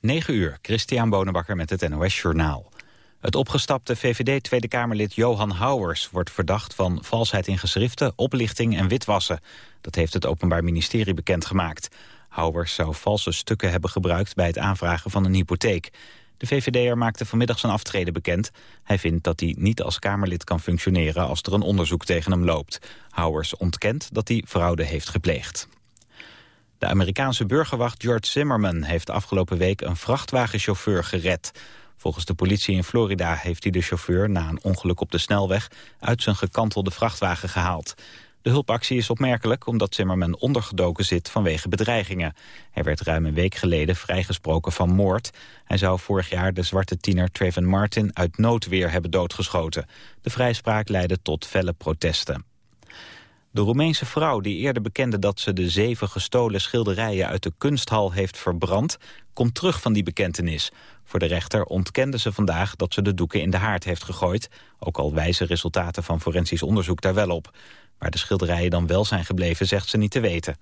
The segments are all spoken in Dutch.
9 uur, Christian Bonenbakker met het NOS Journaal. Het opgestapte VVD-Tweede Kamerlid Johan Houwers wordt verdacht van valsheid in geschriften, oplichting en witwassen. Dat heeft het Openbaar Ministerie bekendgemaakt. Houwers zou valse stukken hebben gebruikt bij het aanvragen van een hypotheek. De VVD'er maakte vanmiddag zijn aftreden bekend. Hij vindt dat hij niet als Kamerlid kan functioneren als er een onderzoek tegen hem loopt. Houwers ontkent dat hij fraude heeft gepleegd. De Amerikaanse burgerwacht George Zimmerman heeft afgelopen week een vrachtwagenchauffeur gered. Volgens de politie in Florida heeft hij de chauffeur na een ongeluk op de snelweg uit zijn gekantelde vrachtwagen gehaald. De hulpactie is opmerkelijk omdat Zimmerman ondergedoken zit vanwege bedreigingen. Hij werd ruim een week geleden vrijgesproken van moord. Hij zou vorig jaar de zwarte tiener Trayvon Martin uit noodweer hebben doodgeschoten. De vrijspraak leidde tot felle protesten. De Roemeense vrouw die eerder bekende dat ze de zeven gestolen schilderijen uit de kunsthal heeft verbrand, komt terug van die bekentenis. Voor de rechter ontkende ze vandaag dat ze de doeken in de haard heeft gegooid, ook al wijzen resultaten van forensisch onderzoek daar wel op. Waar de schilderijen dan wel zijn gebleven, zegt ze niet te weten.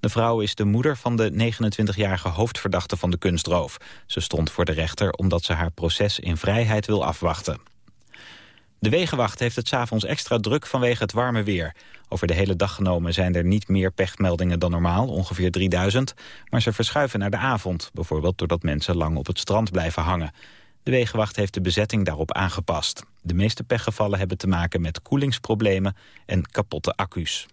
De vrouw is de moeder van de 29-jarige hoofdverdachte van de kunstroof. Ze stond voor de rechter omdat ze haar proces in vrijheid wil afwachten. De Wegenwacht heeft het s'avonds extra druk vanwege het warme weer. Over de hele dag genomen zijn er niet meer pechmeldingen dan normaal, ongeveer 3000. Maar ze verschuiven naar de avond, bijvoorbeeld doordat mensen lang op het strand blijven hangen. De Wegenwacht heeft de bezetting daarop aangepast. De meeste pechgevallen hebben te maken met koelingsproblemen en kapotte accu's.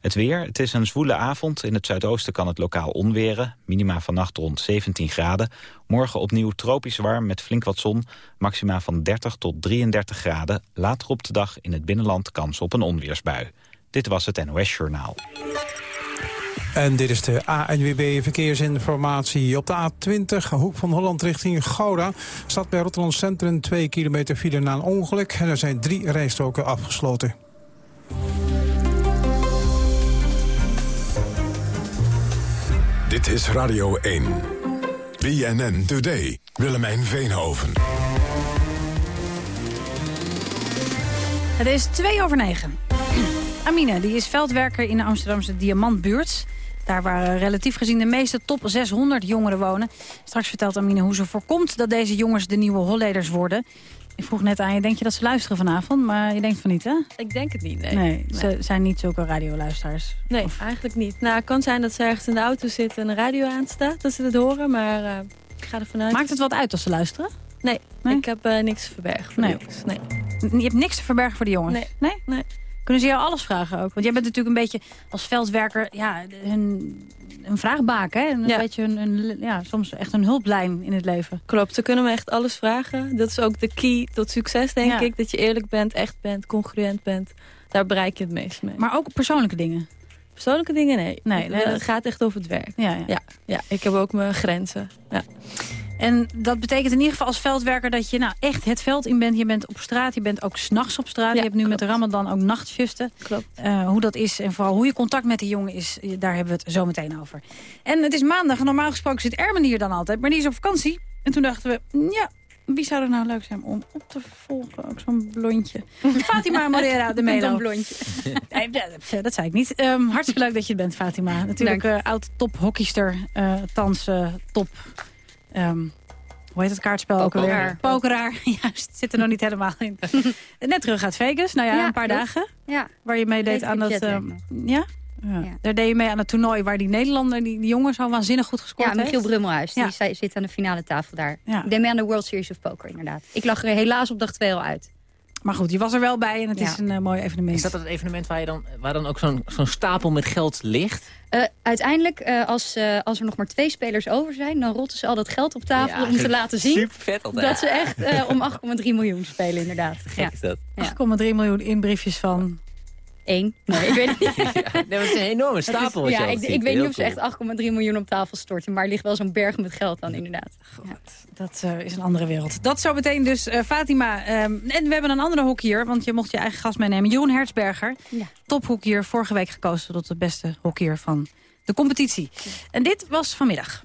Het weer, het is een zwoele avond. In het zuidoosten kan het lokaal onweren. Minima vannacht rond 17 graden. Morgen opnieuw tropisch warm met flink wat zon. Maxima van 30 tot 33 graden. Later op de dag in het binnenland kans op een onweersbui. Dit was het NOS Journaal. En dit is de ANWB Verkeersinformatie. Op de A20, hoek van Holland richting Gouda... staat bij Rotterdam Centrum 2 kilometer file na een ongeluk. En er zijn drie rijstroken afgesloten. Dit is Radio 1. BNN Today. Willemijn Veenhoven. Het is twee over negen. Amine, die is veldwerker in de Amsterdamse Diamantbuurt. Daar waar relatief gezien de meeste top 600 jongeren wonen. Straks vertelt Amine hoe ze voorkomt dat deze jongens de nieuwe Holleders worden. Ik vroeg net aan je, denk je dat ze luisteren vanavond? Maar je denkt van niet, hè? Ik denk het niet, nee. Nee, ze zijn niet zulke radioluisteraars. Nee, eigenlijk niet. Nou, het kan zijn dat ze ergens in de auto zitten en een radio aanstaat, dat ze het horen, maar uh, ik ga ervan uit. Maakt het wat uit als ze luisteren? Nee, ik heb uh, niks te verbergen voor nee. de jongens. Nee. Je hebt niks te verbergen voor de jongens? Nee. Nee? nee. Kunnen ze jou alles vragen ook? Want jij bent natuurlijk een beetje als veldwerker ja, hun, een vraagbaak. Hè? Een beetje een, ja, soms echt een hulplijn in het leven. Klopt, ze kunnen me echt alles vragen. Dat is ook de key tot succes, denk ik. Dat je eerlijk bent, echt bent, congruent bent. Daar bereik je het meest mee. Maar ook persoonlijke dingen? Persoonlijke dingen, nee. nee, het gaat echt over het werk. Ja, ja. ja, ja ik heb ook mijn grenzen. Ja. En dat betekent in ieder geval als veldwerker dat je nou echt het veld in bent. Je bent op straat, je bent ook s'nachts op straat. je hebt nu met de Ramadan ook nachtshiften. Klopt. Uh, hoe dat is en vooral hoe je contact met die jongen is, daar hebben we het zo meteen over. En het is maandag normaal gesproken zit Ermen hier dan altijd. Maar die is op vakantie. En toen dachten we, ja, wie zou er nou leuk zijn om op te volgen? Ook zo'n blondje. Fatima Morera de Melo. Een blondje. nee, dat, dat, zei ik niet. Um, hartstikke leuk dat je bent, Fatima. Natuurlijk uh, oud top hockeyster, uh, thans top Um, hoe heet het kaartspel ook alweer? Pokeraar. Juist, zit er nog niet helemaal in. Net terug uit Vegas. Nou ja, een paar dagen. Ja. Waar je mee deed aan dat... Uh, ja? Ja. Daar deed je mee aan het toernooi waar die Nederlander, die, die jongen zo waanzinnig goed gescoord heeft. Ja, Michiel Brummelhuis. Die zit aan de finale tafel daar. Ik deed mee aan de World Series of Poker, inderdaad. Ik lag er helaas op dag 2 al uit. Maar goed, je was er wel bij en het is een uh, mooi evenement. Is dat het evenement waar, je dan, waar dan ook zo'n zo'n stapel met geld ligt? Uh, uiteindelijk, uh, als, als er nog maar twee spelers over zijn... dan rotten ze al dat geld op tafel om te laten zien... dat ze echt om 8,3 miljoen spelen, inderdaad. Gek ja. is dat. 8,3 miljoen in briefjes van... Eén. Nee, ik weet het niet. ja, dat is een enorme stapel. ja, ik, ik, weet niet of ze echt 8,3 miljoen op tafel storten. Maar er ligt wel zo'n berg met geld aan, inderdaad. Ja. Dat uh, is een andere wereld. Dat zo meteen dus uh, Fatima. Um, en we hebben een andere hockeyer, want je mocht je eigen gast meenemen. Jeroen Hertzberger, ja. tophockeyer. Vorige week gekozen tot de beste hockeyer van de competitie. En dit was vanmiddag.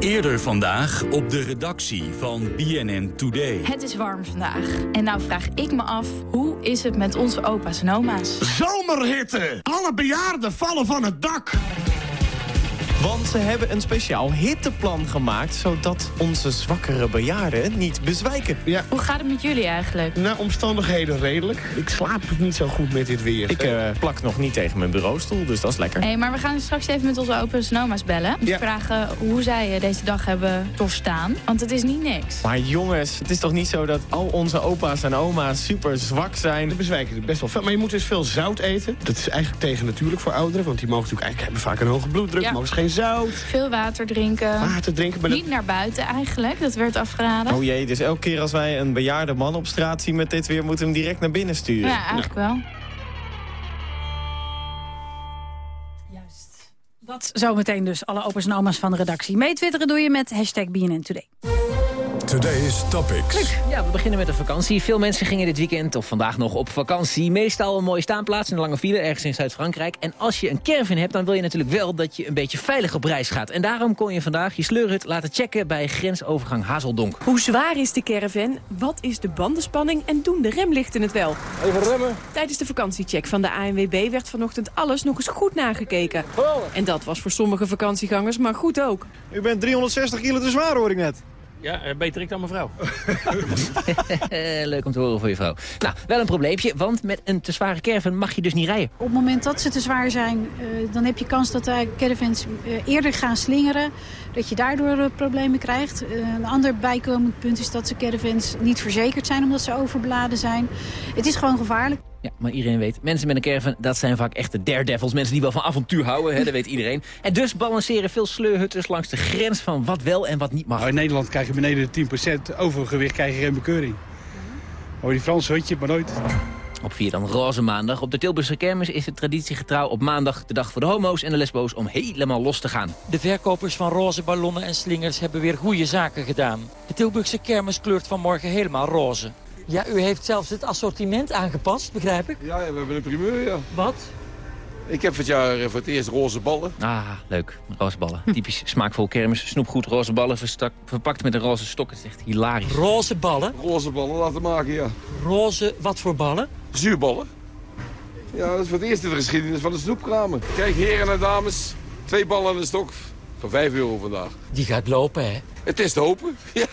Eerder vandaag op de redactie van BNN Today. Het is warm vandaag. En nou vraag ik me af, hoe is het met onze opa's en oma's? Zomerhitte! Alle bejaarden vallen van het dak! Want ze hebben een speciaal hitteplan gemaakt... zodat onze zwakkere bejaarden niet bezwijken. Ja. Hoe gaat het met jullie eigenlijk? Naar omstandigheden redelijk. Ik slaap niet zo goed met dit weer. Ik uh, plak nog niet tegen mijn bureaustoel, dus dat is lekker. Hey, maar we gaan straks even met onze open snowma's bellen. Ja. Vragen hoe zij eh, deze dag hebben doorstaan. Want het is niet niks. Maar jongens, het is toch niet zo dat al onze opa's en oma's super zwak zijn? De bezwijken best wel veel. Maar je moet dus veel zout eten. Dat is eigenlijk tegen natuurlijk voor ouderen. Want die mogen natuurlijk eigenlijk hebben vaak een hoge bloeddruk. Ja. Mogen geen zout. Veel water drinken. Water drinken. Maar niet naar buiten eigenlijk. Dat werd afgeraden. Oh jee, dus elke keer als wij een bejaarde man op straat zien met dit weer... moeten we hem direct naar binnen sturen. Ja, eigenlijk wel. Juist. Dat zometeen dus alle opa's en oma's van de redactie. Meetwitteren doe je met hashtag BNN Today. Today's Topics. Ja, we beginnen met de vakantie. Veel mensen gingen dit weekend of vandaag nog op vakantie. Meestal een mooie staanplaats in een lange file ergens in Zuid-Frankrijk. En als je een caravan hebt, dan wil je natuurlijk wel dat je een beetje veilig op reis gaat. En daarom kon je vandaag je sleurhut laten checken bij grensovergang Hazeldonk. Hoe zwaar is de caravan? Wat is de bandenspanning? En doen de remlichten het wel? Even remmen. Tijdens de vakantiecheck van de ANWB werd vanochtend alles nog eens goed nagekeken. En dat was voor sommige vakantiegangers maar goed ook. U bent 360 kilo te zwaar, hoor ik net. Ja, eh, beter ik dan mijn vrouw. Leuk om te horen voor je vrouw. Nou, wel een probleempje, want met een te zware caravan mag je dus niet rijden. Op het moment dat ze te zwaar zijn, uh, dan heb je kans dat de caravans uh, eerder gaan slingeren. Dat je daardoor problemen krijgt. een ander bijkomend punt is dat ze caravans niet verzekerd zijn omdat ze overbeladen zijn. Het is gewoon gevaarlijk. Ja, maar iedereen weet, mensen met een caravan, dat zijn vaak echte daredevils. Mensen die wel van avontuur houden, hè, dat weet iedereen. En dus balanceren veel sleurhutters langs de grens van wat wel en wat niet mag. Nou, in Nederland krijg je beneden de 10% overgewicht, krijg je geen bekeuring. Maar die Franse hutje, maar nooit. Op vier dan roze maandag. Op de Tilburgse kermis is het traditiegetrouw op maandag de dag voor de homo's en de lesbo's om helemaal los te gaan. De verkopers van roze ballonnen en slingers hebben weer goede zaken gedaan. De Tilburgse kermis kleurt vanmorgen helemaal roze. Ja, u heeft zelfs het assortiment aangepast, begrijp ik? Ja, we hebben een primeur, ja. Wat? Ik heb het jaar eh, voor het eerst roze ballen. Ah, leuk. Roze ballen. Typisch smaakvol kermis. Snoepgoed, roze ballen verpakt met een roze stok. Het is echt hilarisch. Roze ballen? Roze ballen laten maken, ja. Roze, wat voor ballen? Zuurballen. Ja, dat is voor het eerst in de geschiedenis van de snoepkramen. Kijk, heren en dames. Twee ballen en een stok. Voor 5 euro vandaag. Die gaat lopen, hè? Het is te hopen, ja.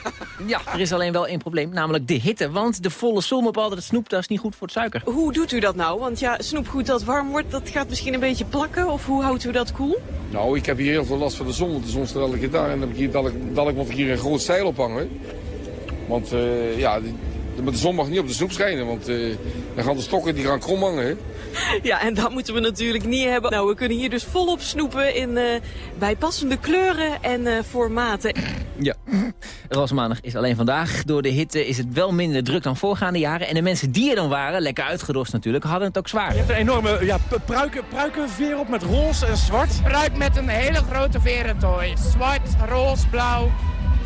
Ja, er is alleen wel één probleem, namelijk de hitte. Want de volle zon op al dat snoep, dat is niet goed voor het suiker. Hoe doet u dat nou? Want ja, snoepgoed dat warm wordt, dat gaat misschien een beetje plakken. Of hoe houdt u dat koel? Nou, ik heb hier heel veel last van de zon. Want de zon staat elke keer daar. En dan heb ik hier dadelijk, dadelijk moet ik hier een groot zeil ophangen. Want uh, ja, de, de zon mag niet op de snoep schijnen. Want uh, dan gaan de stokken die gaan krom hangen. Ja, en dat moeten we natuurlijk niet hebben. Nou, we kunnen hier dus volop snoepen in uh, bijpassende kleuren en uh, formaten. Ja, Rosmaandag is alleen vandaag. Door de hitte is het wel minder druk dan voorgaande jaren. En de mensen die er dan waren, lekker uitgedost natuurlijk, hadden het ook zwaar. Je hebt een enorme ja, pruiken, pruikenveer op met roze en zwart. Pruik met een hele grote verentooi. Zwart, roze, blauw.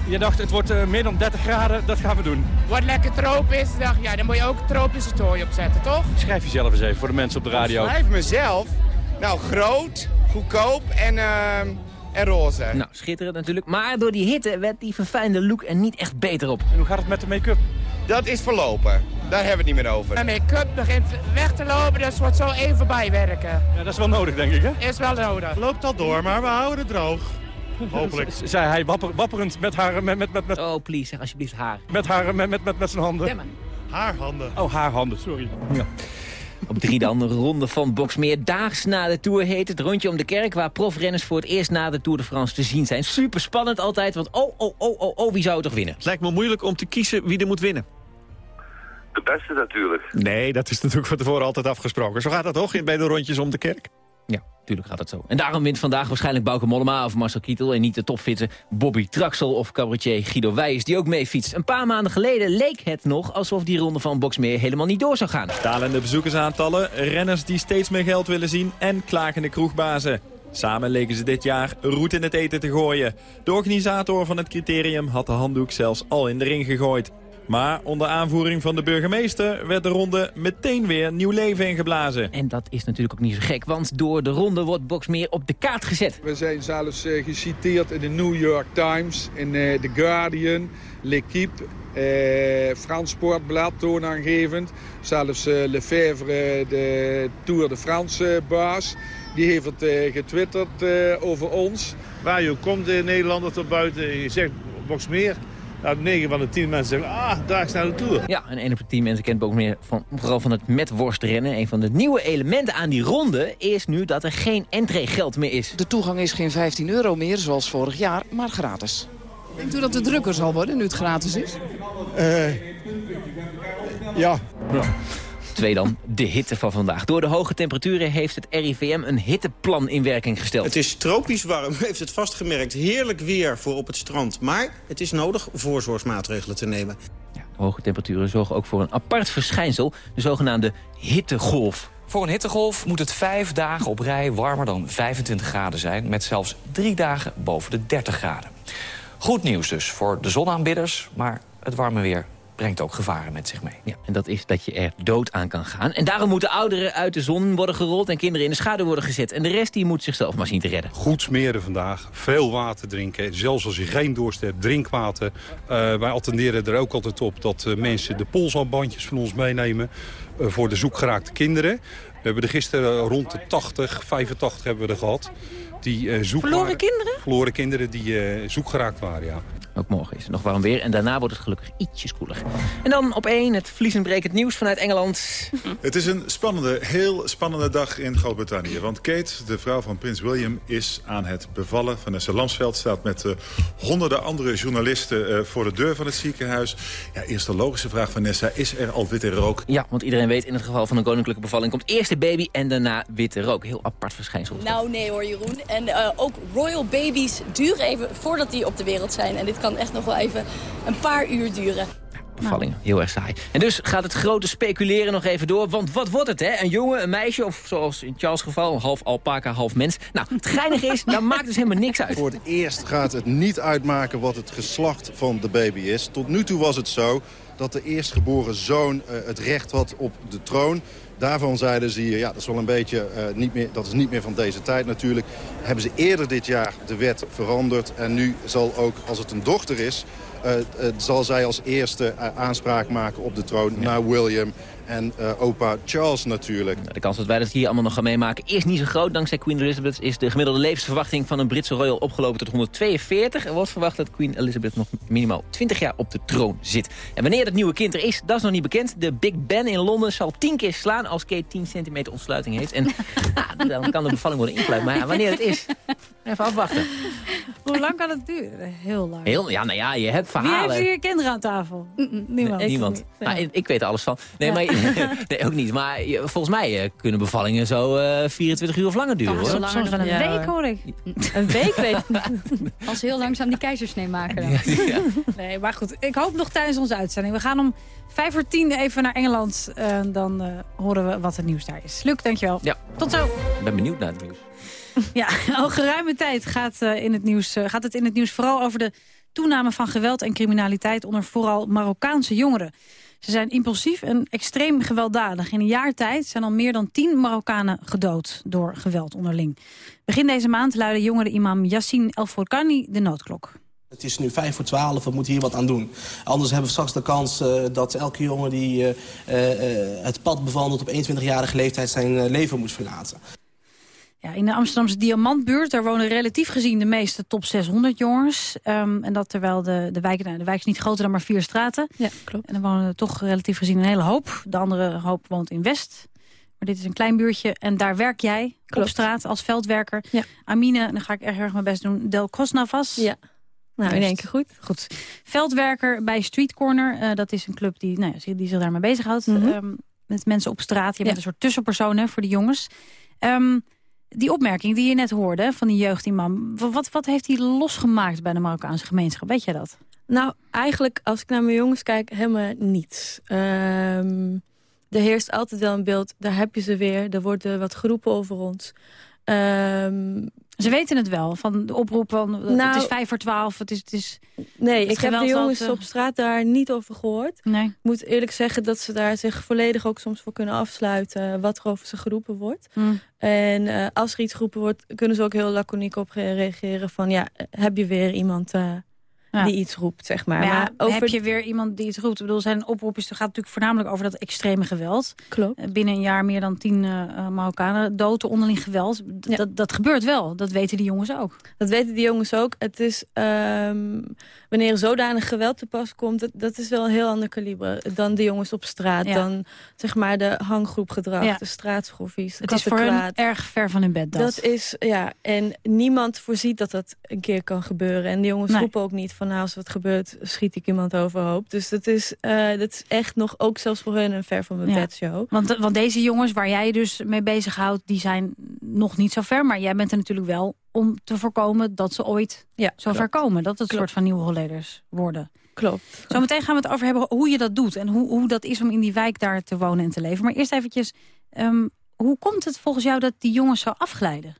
Je dacht, het wordt uh, meer dan 30 graden, dat gaan we doen. Wordt lekker tropisch, dacht, ja, dan moet je ook tropische tooi opzetten, toch? Schrijf jezelf eens even voor de mensen op de radio. Schrijf mezelf. Nou, groot, goedkoop en, uh, en roze. Nou, schitterend natuurlijk. Maar door die hitte werd die verfijnde look er niet echt beter op. En hoe gaat het met de make-up? Dat is verlopen. Daar hebben we het niet meer over. De make-up begint weg te lopen, dus wordt zo even bijwerken. Ja, dat is wel nodig, denk ik, hè? Is wel nodig. Loopt al door, maar we houden het droog. Hopelijk. Zei hij wapper, wapperend met haar... Met, met, met, met, oh, please, zeg alsjeblieft haar. Met haar, met, met, met, met zijn handen. Demmen. Haar handen. Oh, haar handen, sorry. Ja. Op drie dan de ronde van Boksmeer. Daags na de Tour heet het rondje om de kerk... waar profrenners voor het eerst na de Tour de France te zien zijn. Super spannend altijd, want oh, oh, oh, oh, oh, wie zou het toch winnen? Het lijkt me moeilijk om te kiezen wie er moet winnen. De beste natuurlijk. Nee, dat is natuurlijk van tevoren altijd afgesproken. Zo gaat dat toch bij de rondjes om de kerk? Ja, tuurlijk gaat dat zo. En daarom wint vandaag waarschijnlijk Bauke Mollema of Marcel Kietel... en niet de topfitter Bobby Traxel of cabaretier Guido Wijs die ook mee fietst. Een paar maanden geleden leek het nog alsof die ronde van Boksmeer helemaal niet door zou gaan. Dalende bezoekersaantallen, renners die steeds meer geld willen zien... en klagende kroegbazen. Samen leken ze dit jaar roet in het eten te gooien. De organisator van het criterium had de handdoek zelfs al in de ring gegooid. Maar onder aanvoering van de burgemeester werd de ronde meteen weer nieuw leven ingeblazen. En dat is natuurlijk ook niet zo gek, want door de ronde wordt Boksmeer op de kaart gezet. We zijn zelfs uh, geciteerd in de New York Times, in uh, The Guardian, L'Equipe, uh, Frans Sportblad toonaangevend. Zelfs Lefebvre, de Tour de France baas, die heeft het uh, getwitterd over ons. Waar je komt in Nederland of buiten en je zegt Boksmeer... Nou, 9 van de 10 mensen zeggen, ah, daar is naar de Tour. Ja, en 1 op de 10 mensen kent ook meer van, vooral van het metworstrennen. Een van de nieuwe elementen aan die ronde is nu dat er geen entreegeld meer is. De toegang is geen 15 euro meer, zoals vorig jaar, maar gratis. Denkt u dat het drukker zal worden nu het gratis is? Uh, ja. ja. Twee dan, de hitte van vandaag. Door de hoge temperaturen heeft het RIVM een hitteplan in werking gesteld. Het is tropisch warm, heeft het vastgemerkt. Heerlijk weer voor op het strand. Maar het is nodig voorzorgsmaatregelen te nemen. Ja, de hoge temperaturen zorgen ook voor een apart verschijnsel. De zogenaamde hittegolf. Voor een hittegolf moet het vijf dagen op rij warmer dan 25 graden zijn... met zelfs drie dagen boven de 30 graden. Goed nieuws dus voor de zonaanbidders, maar het warme weer brengt ook gevaren met zich mee. Ja, en dat is dat je er dood aan kan gaan. En daarom moeten ouderen uit de zon worden gerold... en kinderen in de schaduw worden gezet. En de rest die moet zichzelf maar zien te redden. Goed smeren vandaag, veel water drinken. Zelfs als je geen dorst hebt, drinkwater. Uh, wij attenderen er ook altijd op dat uh, mensen de polsarmbandjes van ons meenemen... Uh, voor de zoekgeraakte kinderen. We hebben er gisteren rond de 80, 85 hebben we er gehad. Die, zoek verloren kinderen? Verloren kinderen die zoekgeraakt waren, ja. Ook morgen is het nog warm weer. En daarna wordt het gelukkig ietsjes koeler. En dan op één het vliezenbrekend nieuws vanuit Engeland. Het is een spannende, heel spannende dag in Groot-Brittannië. Want Kate, de vrouw van prins William, is aan het bevallen. Vanessa Lansveld staat met uh, honderden andere journalisten uh, voor de deur van het ziekenhuis. Ja, eerst de logische vraag, Vanessa, is er al witte rook? Ja, want iedereen weet in het geval van een koninklijke bevalling... komt eerst de baby en daarna witte rook. Heel apart verschijnsel. Nou, nee hoor, Jeroen. En uh, ook royal babies duren even voordat die op de wereld zijn. En dit kan echt nog wel even een paar uur duren. Bevalling, heel erg saai. En dus gaat het grote speculeren nog even door. Want wat wordt het, hè? Een jongen, een meisje of zoals in Charles' geval... half alpaca, half mens. Nou, het geinige is, daar maakt dus helemaal niks uit. Voor het eerst gaat het niet uitmaken wat het geslacht van de baby is. Tot nu toe was het zo dat de eerstgeboren zoon uh, het recht had op de troon. Daarvan zeiden ze hier, ja, dat is wel een beetje, uh, niet meer, dat is niet meer van deze tijd natuurlijk. Hebben ze eerder dit jaar de wet veranderd. En nu zal ook, als het een dochter is, uh, uh, zal zij als eerste aanspraak maken op de troon ja. naar William en uh, opa Charles natuurlijk. Nou, de kans dat wij dat hier allemaal nog gaan meemaken is niet zo groot. Dankzij Queen Elizabeth is de gemiddelde levensverwachting van een Britse royal opgelopen tot 142. Er wordt verwacht dat Queen Elizabeth nog minimaal 20 jaar op de troon zit. En wanneer dat nieuwe kind er is, dat is nog niet bekend. De Big Ben in Londen zal 10 keer slaan als Kate 10 centimeter ontsluiting heeft. En ah, dan kan de bevalling worden ingeleid. Maar wanneer het is, even afwachten. Hoe lang kan het duren? Heel lang. Heel, ja, nou ja, je hebt verhalen. Wie heeft hier kinderen aan tafel? Niemand. Nee, niemand. Nou, ik, ik, weet er alles van. Nee, ja. maar nee, ook niet. Maar volgens mij uh, kunnen bevallingen zo uh, 24 uur of langer duren. Hoor. Soms, soms wel een ja. week hoor ik. Een week weet ik Als ze heel langzaam die keizersnee maken. Dan. Ja. Nee, maar goed. Ik hoop nog tijdens onze uitzending. We gaan om vijf voor tien even naar Engeland. Uh, dan uh, horen we wat het nieuws daar is. Luc, dankjewel. Ja. Tot zo. Ik ben benieuwd naar het nieuws. Ja, al geruime tijd gaat, uh, in het nieuws, gaat het in het nieuws vooral over de toename van geweld en criminaliteit onder vooral Marokkaanse jongeren. Ze zijn impulsief en extreem gewelddadig. In een jaar tijd zijn al meer dan tien Marokkanen gedood door geweld onderling. Begin deze maand luidde jongere imam Yassine El Forkani de noodklok. Het is nu vijf voor twaalf, we moeten hier wat aan doen. Anders hebben we straks de kans uh, dat elke jongen die het pad bewandelt op 21-jarige leeftijd zijn leven moet verlaten. Ja, in de Amsterdamse Diamantbuurt, daar wonen relatief gezien de meeste top 600 jongens. Um, en dat terwijl de, de wijk, nou, de wijk is niet groter dan maar vier straten. Ja, klopt. En dan wonen er toch relatief gezien een hele hoop. De andere hoop woont in West. Maar dit is een klein buurtje en daar werk jij klopt. op straat als veldwerker. Ja. Amine, dan ga ik erg erg mijn best doen, Del Cosnavas. Ja. Nou, in één keer goed. Goed. Veldwerker bij Street Corner. Uh, dat is een club die, nou, die zich daarmee bezighoudt. Mm -hmm. um, met mensen op straat. Je bent ja. een soort tussenpersoon voor de jongens. Um, die opmerking die je net hoorde van die jeugdimam... Wat, wat heeft hij losgemaakt bij de Marokkaanse gemeenschap? Weet jij dat? Nou, eigenlijk als ik naar mijn jongens kijk, helemaal niets. Um, er heerst altijd wel een beeld, daar heb je ze weer. Er wordt wat geroepen over ons. Um, ze weten het wel, van de oproep van nou, het is vijf voor twaalf. Het is, het is, nee, het ik heb de jongens altijd... op straat daar niet over gehoord. Nee. Ik moet eerlijk zeggen dat ze daar zich volledig ook soms voor kunnen afsluiten... wat er over ze geroepen wordt. Mm. En uh, als er iets geroepen wordt, kunnen ze ook heel laconiek op reageren van... ja, heb je weer iemand uh, die iets roept, zeg maar. maar, over... heb je weer iemand die iets roept? Ik bedoel, zijn oproep is, gaat natuurlijk voornamelijk over dat extreme geweld. Klopt. Eh, binnen een jaar meer dan tien uh, Marokkanen dood, onderling geweld. Dat, dat gebeurt wel, dat weten die jongens ook. Dat weten die jongens ook. Het is, um, wanneer zodanig geweld te pas komt, dat, dat is wel een heel ander kaliber dan de jongens op straat. Dan, zeg maar, de hanggroepgedrag, de straatschoffies, Het is voor hen erg ver van hun bed, dat. Dat is, ja, en niemand voorziet dat dat een keer kan gebeuren. En die jongens roepen ook niet van nou, als wat gebeurt, schiet ik iemand overhoop. Dus dat is, uh, dat is echt nog, ook zelfs voor hun, een ver van mijn bed show. Want, want deze jongens waar jij dus mee bezighoudt, die zijn nog niet zo ver. Maar jij bent er natuurlijk wel om te voorkomen dat ze ooit ja, zo ver komen. Dat het een soort van nieuwe Holleders worden. Klopt. Zometeen gaan we het over hebben hoe je dat doet. En hoe, hoe dat is om in die wijk daar te wonen en te leven. Maar eerst eventjes, um, hoe komt het volgens jou dat die jongens zo afglijden?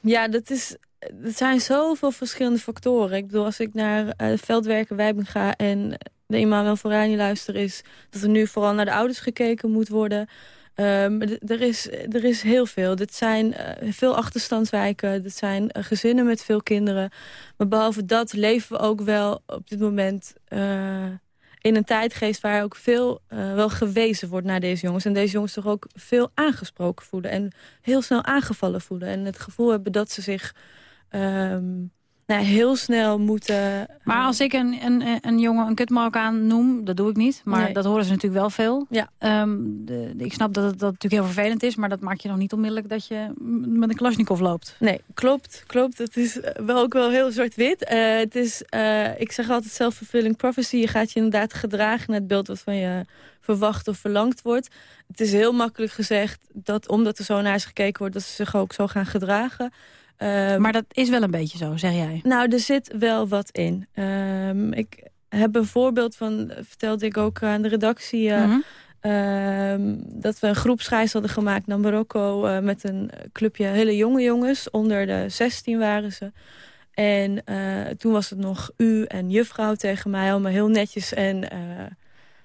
Ja, dat is er zijn zoveel verschillende factoren. Ik bedoel, als ik naar uh, veldwerken Wijbing ga en de wel vooraan luister is... dat er nu vooral naar de ouders gekeken moet worden. Um, er, is, er is heel veel. Dit zijn uh, veel achterstandswijken. Dit zijn uh, gezinnen met veel kinderen. Maar behalve dat leven we ook wel op dit moment... In een tijdgeest waar ook veel wel gewezen wordt naar deze jongens. En deze jongens toch ook veel aangesproken voelen. En heel snel aangevallen voelen. En het gevoel hebben dat ze zich um, nou, heel snel moeten... Maar als ik een, een, een jongen een noem, dat doe ik niet. Maar dat horen ze natuurlijk wel veel. Ja. Um, de, ik snap dat het dat natuurlijk heel vervelend is. Maar dat maakt je nog niet onmiddellijk dat je met een Kalashnikov loopt. Nee, klopt. klopt. Het is wel ook wel heel zwart-wit. Uh, het is, uh, ik zeg altijd self-fulfilling prophecy. Je gaat je inderdaad gedragen naar het beeld wat van je verwacht of verlangd wordt. Het is heel makkelijk gezegd dat omdat er zo naar ze gekeken wordt... dat ze zich ook zo gaan gedragen... Ehm, maar dat is wel een beetje zo, zeg jij? Nou, er zit wel wat in. Um, ik heb een voorbeeld van, vertelde ik ook aan de redactie... Uh, mm dat we een groepsreis hadden gemaakt naar Marokko... Uh, met een clubje hele jonge jongens. Onder de 16 waren ze. En uh, toen was het nog u en juffrouw tegen mij. Allemaal heel netjes en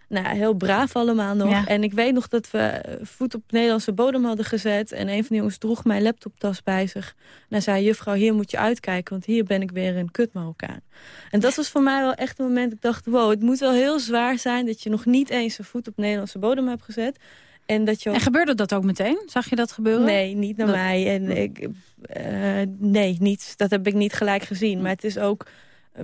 nou, heel braaf allemaal nog. En ik weet nog dat we voet op Nederlandse bodem hadden gezet. En een van de jongens droeg mijn laptoptas bij zich. En hij zei, juffrouw, hier moet je uitkijken. Want hier ben ik weer een kut Marokkaan. En dat was voor mij wel echt een moment dat ik dacht... wow, het moet wel heel zwaar zijn dat je nog niet eens een voet op Nederlandse bodem hebt gezet. En, dat je en gebeurde dat ook meteen? Zag je dat gebeuren? Nee, niet naar mij. En ik, uh, nee, niet, dat heb ik niet gelijk gezien. Maar het is ook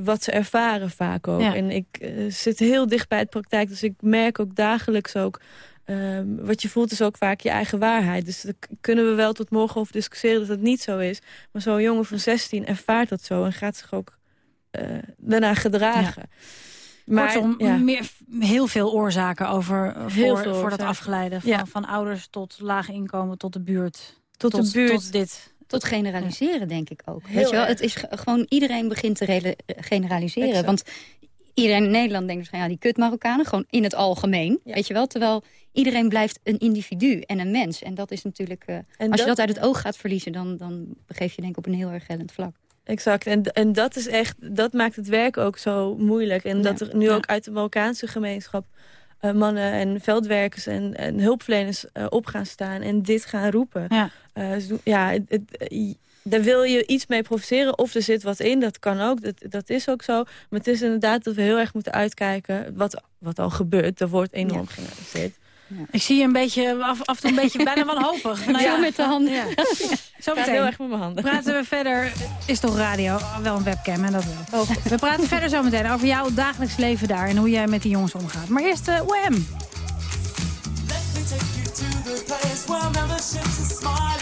wat ze ervaren vaak ook. En ik uh, zit heel dicht bij het praktijk, dus ik merk ook dagelijks ook... Um, wat je voelt is ook vaak je eigen waarheid. Dus daar kunnen we wel tot morgen over discussiëren dat het niet zo is. Maar zo'n jongen van 16 ervaart dat zo en gaat zich ook uh, daarna gedragen. Ja. Maar, Kortom, ja. meer, heel veel oorzaken over heel voor, voor dat afgeleiden. Van, van, ouders tot laag inkomen, tot de buurt. Tot, tot de buurt. Tot dit. Tot generaliseren, denk ik ook. Weet je wel? Het is gewoon, iedereen begint te generaliseren. Want iedereen in Nederland denkt van ja, die kut Marokkanen, gewoon in het algemeen. Weet je wel? Terwijl iedereen blijft een individu en een mens. En dat is natuurlijk, uh, als je dat uit het oog gaat verliezen, dan, dan begeef je denk ik op een heel erg hellend vlak. Exact. En, en dat is echt, dat maakt het werk ook zo moeilijk. En dat er nu ook uit de Marokkaanse gemeenschap uh, mannen en veldwerkers en, en hulpverleners uh, op gaan staan en dit gaan roepen. Ja, uh, ja het, het, daar wil je iets mee provoceren of er zit wat in, dat kan ook, dat, dat is ook zo. Maar het is inderdaad dat we heel erg moeten uitkijken wat, wat al gebeurt. Er wordt enorm ja. Ja. Ik zie je een beetje, af, af en toe een beetje bijna wanhopig. Nou ja, met de handen. Ja. Zo meteen. heel erg met mijn handen. Praten we verder, is toch radio, wel een webcam en dat wel. Oh. We praten verder zo meteen over jouw dagelijks leven daar en hoe jij met die jongens omgaat. Maar eerst uh, Wham! Let me take you to the place where membership's a smiling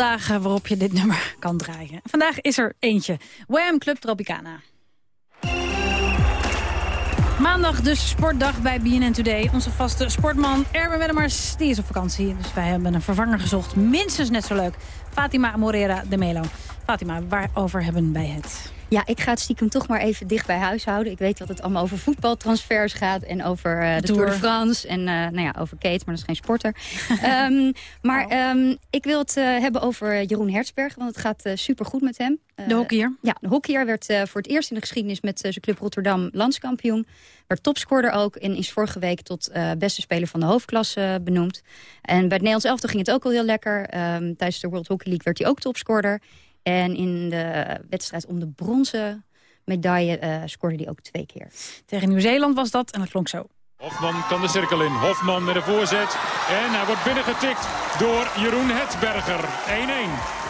dagen waarop je dit nummer kan draaien. Vandaag is er eentje. Wham Club Tropicana. Maandag dus sportdag bij BNN Today. Onze vaste sportman Erwin Wennemars, die is op vakantie. Dus wij hebben een vervanger gezocht. Minstens net zo leuk. Fatima Morera de Melo. Fatima, waarover hebben wij het? Ja, ik ga het stiekem toch maar even dicht bij huis houden. Ik weet dat het allemaal over voetbaltransfers gaat en over uh, de Tour. de France. En uh, nou ja, over Kate, maar dat is geen sporter. um, maar um, ik wil het uh, hebben over Jeroen Hertzberg, want het gaat supergoed met hem. de hockeyer? Ja, de hockeyer werd voor het eerst in de geschiedenis met zijn club Rotterdam landskampioen. Werd topscorer ook en is vorige week tot beste speler van de hoofdklasse benoemd. En bij het Nederlands elftal ging het ook al heel lekker. Um, tijdens de World Hockey League werd hij ook topscorer. En in de wedstrijd om de bronzen medaille uh, scoorde hij ook twee keer. Tegen Nieuw-Zeeland was dat en het klonk zo. Hofman kan de cirkel in. Hofman met een voorzet. En hij wordt binnengetikt door Jeroen Hetsberger. 1-1.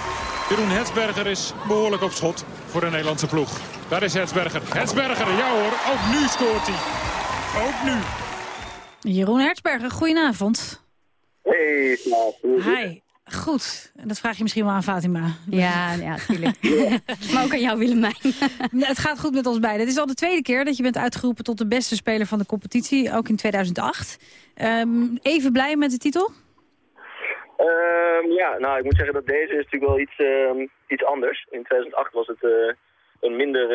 Jeroen Hetsberger is behoorlijk op schot voor de Nederlandse ploeg. Daar is Hetsberger. Hetsberger, ja hoor, ook nu scoort hij. Ook nu. Jeroen Hetsberger, goedenavond. Hey, Hi. Goed, dat vraag je misschien wel aan Fatima. Ja, ja natuurlijk. maar ook aan jou, Willemijn. het gaat goed met ons beiden. Het is al de tweede keer dat je bent uitgeroepen tot de beste speler van de competitie. Ook in 2008. Um, ehm, even blij met de titel? Um, ja, nou ik moet zeggen dat deze is natuurlijk wel iets, um, iets anders. In 2008 was het uh, een minder,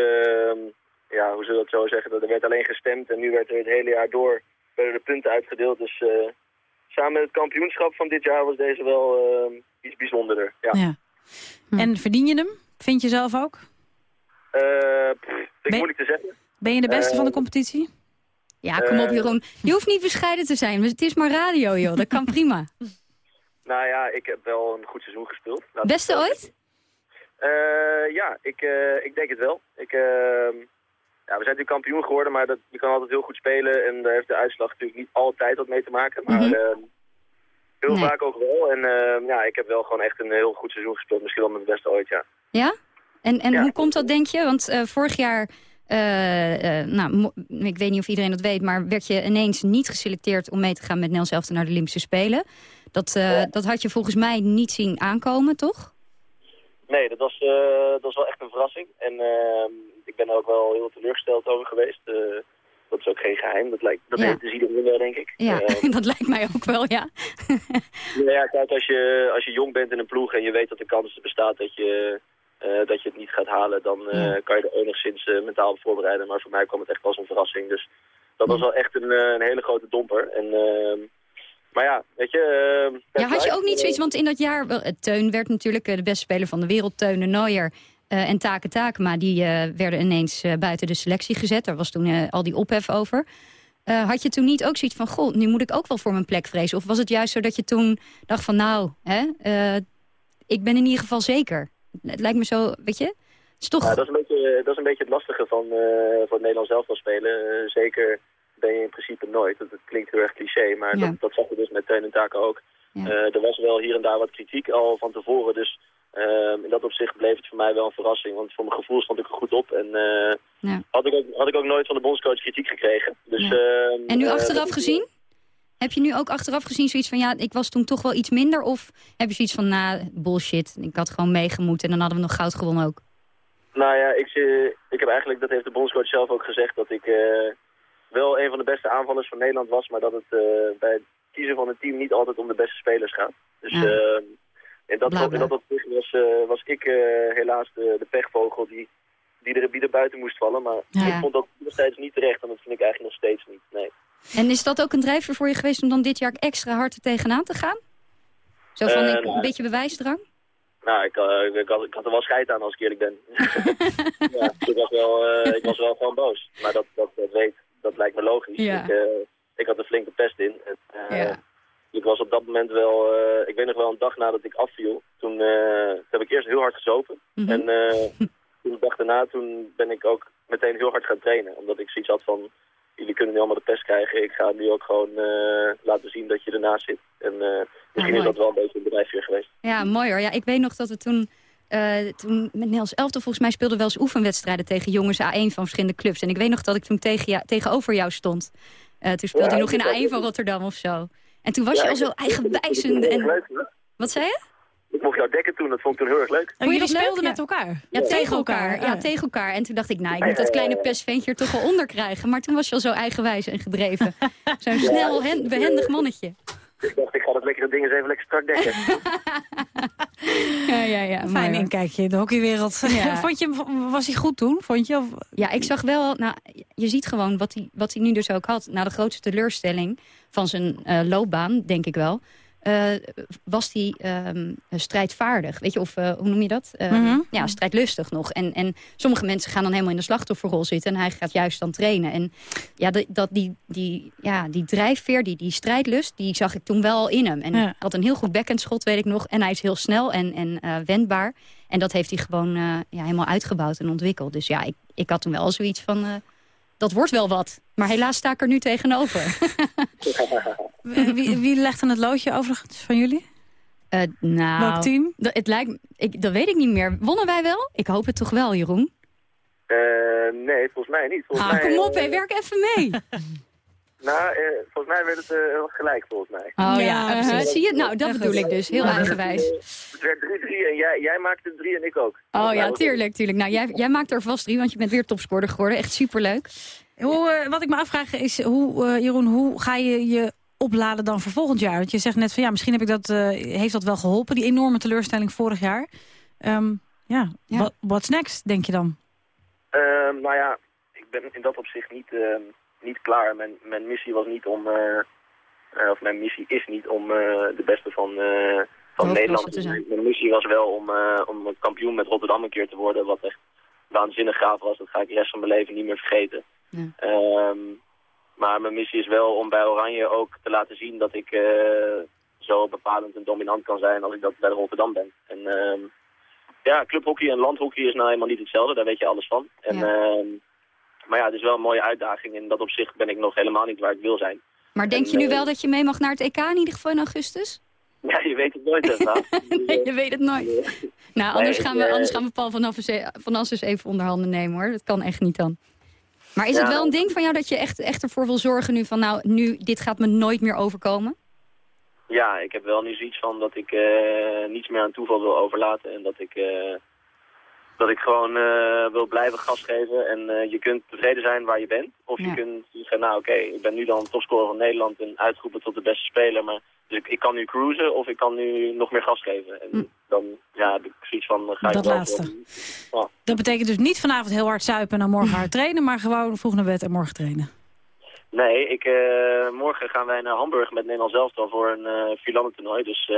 ja, hoe zullen we dat zo zeggen, er werd alleen gestemd. En nu werd er het hele jaar door werden de punten uitgedeeld. Dus... Uh, samen met het kampioenschap van dit jaar was deze wel uh, iets bijzonderder. Ja. ja. Hm. En verdien je hem? Vind je zelf ook? Uh, vind ik moeilijk te zeggen. Ben je de beste van de eh, competitie? Ja, kom op Jeroen. Je hoeft niet bescheiden te zijn. Het is maar radio, joh. Dat kan prima. nou ja, ik heb wel een goed seizoen gespeeld. Beste ooit? ja, ik, ik denk het wel. Ik, ehm, ja, we zijn natuurlijk kampioen geworden, maar dat, je kan altijd heel goed spelen. En daar heeft de uitslag natuurlijk niet altijd wat mee te maken. Maar mm heel vaak ook wel. En uh, ja, ik heb wel gewoon echt een heel goed seizoen gespeeld. Misschien wel mijn beste ooit, ja. Ja? En, en hoe komt dat, denk je? Want uh, vorig jaar, uh, nou, ik weet niet of iedereen dat weet... maar werd je ineens niet geselecteerd om mee te gaan met Nels Elften naar de Olympische Spelen. Dat, dat had je volgens mij niet zien aankomen, toch? Nee, dat was, uh, dat was wel echt een verrassing. En uh, ik ben er ook wel heel teleurgesteld over geweest. Uh, dat is ook geen geheim. Dat, lijkt, dat ja. weet dus iedereen wel, denk ik. Ja, dat lijkt mij ook wel, ja. ja, kijk, als je, als je jong bent in een ploeg en je weet dat de kans bestaat dat je, dat je het niet gaat halen, dan ja. kan je er enigszins mentaal op voorbereiden. Maar voor mij kwam het echt als een verrassing. Dus dat was wel echt een, een hele grote domper. En ehm, maar ja, weet je... Uh, ja, had je ook niet zoiets, want in dat jaar... Teun werd natuurlijk de beste speler van de wereld, Teun Nooier... Uh, en Take Takema, die werden ineens buiten de selectie gezet. Daar was toen al die ophef over. had je toen niet ook zoiets van, goh, nu moet ik ook wel voor mijn plek vrezen? Of was het juist zo dat je toen dacht van, nou, hè, ik ben in ieder geval zeker? Het lijkt me zo, weet je, is toch... Ja, dat, is een beetje, dat is een beetje het lastige van, van het Nederlands zelf wel spelen. zeker ben je in principe nooit. Dat, klinkt heel erg cliché, maar dat, dat zag je dus met Teun en Taken ook. er was wel hier en daar wat kritiek al van tevoren, dus uh, in dat opzicht bleef het voor mij wel een verrassing. Want voor mijn gevoel stond ik er goed op. En ja. had, ik ook, had ik ook nooit van de bondscoach kritiek gekregen. Dus, uh, en nu achteraf gezien? Heb je nu ook achteraf gezien zoiets van... ja, ik was toen toch wel iets minder? Of heb je zoiets van, nou, bullshit. Ik had gewoon meegemoet en dan hadden we nog goud gewonnen ook. Nou ja, ik, ik heb eigenlijk, dat heeft de bondscoach zelf ook gezegd... dat ik wel een van de beste aanvallers van Nederland was... maar dat het bij het kiezen van een team niet altijd om de beste spelers gaat. Dus... Ja. In dat, in dat opzicht was, uh, was ik helaas de, de pechvogel die, die, er, die er buiten moest vallen. Maar ja. ik vond dat nog steeds niet terecht en dat vind ik eigenlijk nog steeds niet. Nee. En is dat ook een drijver voor je geweest om dan dit jaar extra hard er tegenaan te gaan? Zo van uh, een beetje bewijsdrang? Nou, ik, ik, had, ik had er wel scheid aan als ik eerlijk ben. ja, ik, was wel, ik was wel gewoon boos. Maar dat, dat, dat, weet, dat lijkt me logisch. Ja. Ik, ik had een flinke pest in. En, ja ik was op dat moment wel, uh, ik weet nog wel een dag nadat ik afviel. Toen uh, heb ik eerst heel hard gezopen. Mm -hmm. En uh, toen de dag daarna toen ben ik ook meteen heel hard gaan trainen. Omdat ik zoiets had van, jullie kunnen nu allemaal de pest krijgen. Ik ga nu ook gewoon laten zien dat je ernaast zit. En misschien ja, is dat wel een beetje een bedrijfje geweest. Ja, mooi hoor. Ja, ik weet nog dat het toen... Uh, toen met Nederlands Elftal volgens mij speelden wel eens oefenwedstrijden tegen jongens A1 van verschillende clubs. En ik weet nog dat ik toen tegen jou, tegenover jou stond. Uh, toen speelde ja, je nog in A1 van Rotterdam of zo. En toen was ja, je al zo eigenwijzend. En... Leuk, Wat zei je? Ik mocht jou dekken toen, dat vond ik toen heel erg leuk. En jullie speelden met elkaar? Ja, tegen elkaar. Ja, tegen elkaar. En toen dacht ik, nou, ik moet dat kleine pestventje er toch wel onder krijgen. Maar toen was je al zo eigenwijs en gedreven. Zo'n snel, behendig mannetje. Ik dacht, ik ga dat lekkere ding eens even lekker strak dekken. ja, ja, ja. Fijn inkijkje in de hockeywereld. Ja. Vond je, was hij goed toen, vond je? Of? Ja, ik zag wel, nou, je ziet gewoon wat hij, wat hij nu dus ook had. Na de grootste teleurstelling van zijn uh, loopbaan, denk ik wel was hij um, strijdvaardig. Weet je, of uh, hoe noem je dat? Uh, mm -hmm. Ja, strijdlustig nog. En, en sommige mensen gaan dan helemaal in de slachtofferrol zitten... en hij gaat juist dan trainen. En ja, dat, dat die, die, ja, die drijfveer, die, die strijdlust, die zag ik toen wel al in hem. En ja. had een heel goed backhandschot, weet ik nog. En hij is heel snel en, en wendbaar. En dat heeft hij gewoon ja, helemaal uitgebouwd en ontwikkeld. Dus ja, ik, ik had toen wel zoiets van dat wordt wel wat. Maar helaas sta ik er nu tegenover. wie, wie legt dan het loodje overigens van jullie? Uh, nou, Welk team? Dat, het lijkt, ik, dat weet ik niet meer. Wonnen wij wel? Ik hoop het toch wel, Jeroen? Uh, nee, volgens mij niet. Volgens ah, mij, kom op, uh, werk even mee. nou, volgens mij werd het gelijk, volgens mij. Oh ja, ja zie je? Nou, dat bedoel ik dus. Heel eigenwijs. Het werd 3-3 en jij, jij maakte 3 en ik ook. Oh ja, tuurlijk, tuurlijk. Nou, jij, jij maakt er vast 3, want je bent weer topscorer geworden. Echt superleuk. Hoe, wat ik me afvraag is, hoe, Jeroen, hoe ga je je opladen dan voor volgend jaar? Want je zegt net van ja, misschien heb ik dat, uh, heeft dat wel geholpen, die enorme teleurstelling vorig jaar. Um, ja, ja. What, what's next, denk je dan? Um, nou ja, ik ben in dat opzicht niet, uh, niet klaar. Mijn, mijn missie was niet om, uh, of mijn missie is niet om de beste van, van Nederland te zijn. Mijn missie was wel om, om een kampioen met Rotterdam een keer te worden, wat echt waanzinnig gaaf was. Dat ga ik de rest van mijn leven niet meer vergeten. Ja. Um, maar mijn missie is wel om bij Oranje ook te laten zien dat ik uh, zo bepalend en dominant kan zijn als ik dat bij Rotterdam ben. En uh, ja, clubhockey en landhockey is nou helemaal niet hetzelfde, daar weet je alles van. En, ja. Uh, maar ja, het is wel een mooie uitdaging. In dat opzicht ben ik nog helemaal niet waar ik wil zijn. Maar denk en, je nu wel dat je mee mag naar het EK in ieder geval in augustus? Ja, je weet het nooit, hè, nee, je weet het nooit. nou, anders, nee, gaan we, anders gaan we Paul van As eens even onder handen nemen, hoor. Dat kan echt niet dan. Maar is ja. het wel een ding van jou dat je echt, echt ervoor wil zorgen nu van... nou, nu, dit gaat me nooit meer overkomen? ja, ik heb wel nu zoiets van dat ik uh, niets meer aan toeval wil overlaten. En dat ik, uh, dat ik gewoon uh, wil blijven gas geven. En je kunt tevreden zijn waar je bent. Of je kunt zeggen, nou oké, ik ben nu dan topscorer van Nederland en uitgeroepen tot de beste speler. Maar dus ik, ik, kan nu cruisen of ik kan nu nog meer gas geven. En hm. dan ja, heb ik zoiets van, ga Dat laatste. Dat betekent dus niet vanavond heel hard zuipen en morgen hard trainen. Maar gewoon vroeg naar bed en morgen trainen. Nee, ik, morgen gaan wij naar Hamburg met Nederland zelf dan voor een uh, toernooi. Dus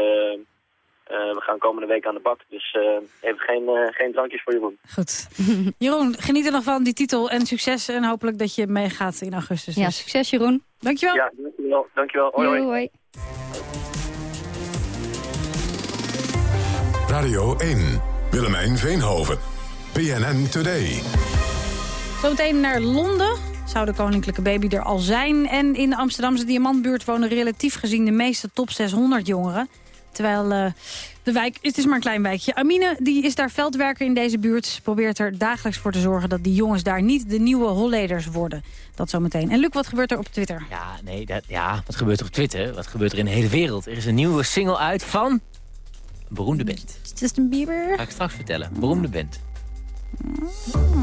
we gaan komende week aan de bak. Dus even geen, geen drankjes voor Jeroen. Goed. Jeroen, geniet er nog van die titel en succes. En hopelijk dat je meegaat in augustus. Ja, dus. succes Jeroen. Dankjewel. Ja, dankjewel. Dankjewel. Hoi, hoi. hoi. Radio 1, Willemijn Veenhoven, PNN Today. Zometeen naar Londen zou de koninklijke baby er al zijn. En in de Amsterdamse Diamantbuurt wonen relatief gezien de meeste top 600 jongeren. Terwijl uh, de wijk, het is maar een klein wijkje. Amine, die is daar veldwerker in deze buurt. Probeert er dagelijks voor te zorgen dat die jongens daar niet de nieuwe holleders worden. Dat zometeen. En Luc, wat gebeurt er op Twitter? Ja, nee, dat, ja, wat gebeurt er op Twitter? Wat gebeurt er in de hele wereld? Er is een nieuwe single uit van een beroemde band. Justin Bieber? Ga ik straks vertellen. Beroemde band.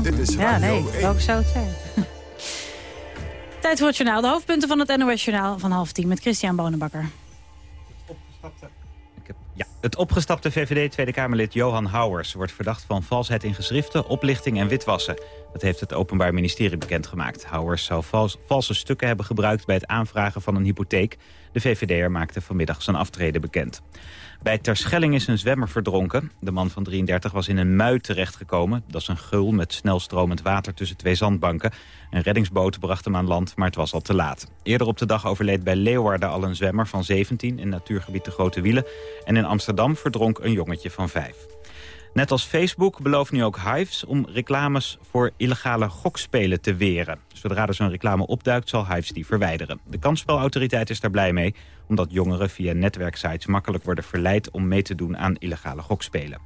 Dit is Ja, nee, welke zou het zijn? Tijd voor het journaal. De hoofdpunten van het NOS-journaal van half tien met Christian Bonenbakker. Ja, het opgestapte VVD-Tweede Kamerlid Johan Houwers... wordt verdacht van valsheid in geschriften, oplichting en witwassen. Dat heeft het Openbaar Ministerie bekendgemaakt. Houwers zou vals, valse stukken hebben gebruikt bij het aanvragen van een hypotheek. De VVD'er maakte vanmiddag zijn aftreden bekend. Bij Terschelling is een zwemmer verdronken. De man van 33 was in een mui terechtgekomen. Dat is een geul met snelstromend water tussen twee zandbanken. Een reddingsboot bracht hem aan land, maar het was al te laat. Eerder op de dag overleed bij Leeuwarden al een zwemmer van 17... in natuurgebied de Grote Wielen. En in Amsterdam verdronk een jongetje van 5. Net als Facebook belooft nu ook Hives om reclames voor illegale gokspelen te weren. Zodra er zo'n reclame opduikt zal Hives die verwijderen. De kansspelautoriteit is daar blij mee, omdat jongeren via netwerksites makkelijk worden verleid om mee te doen aan illegale gokspelen.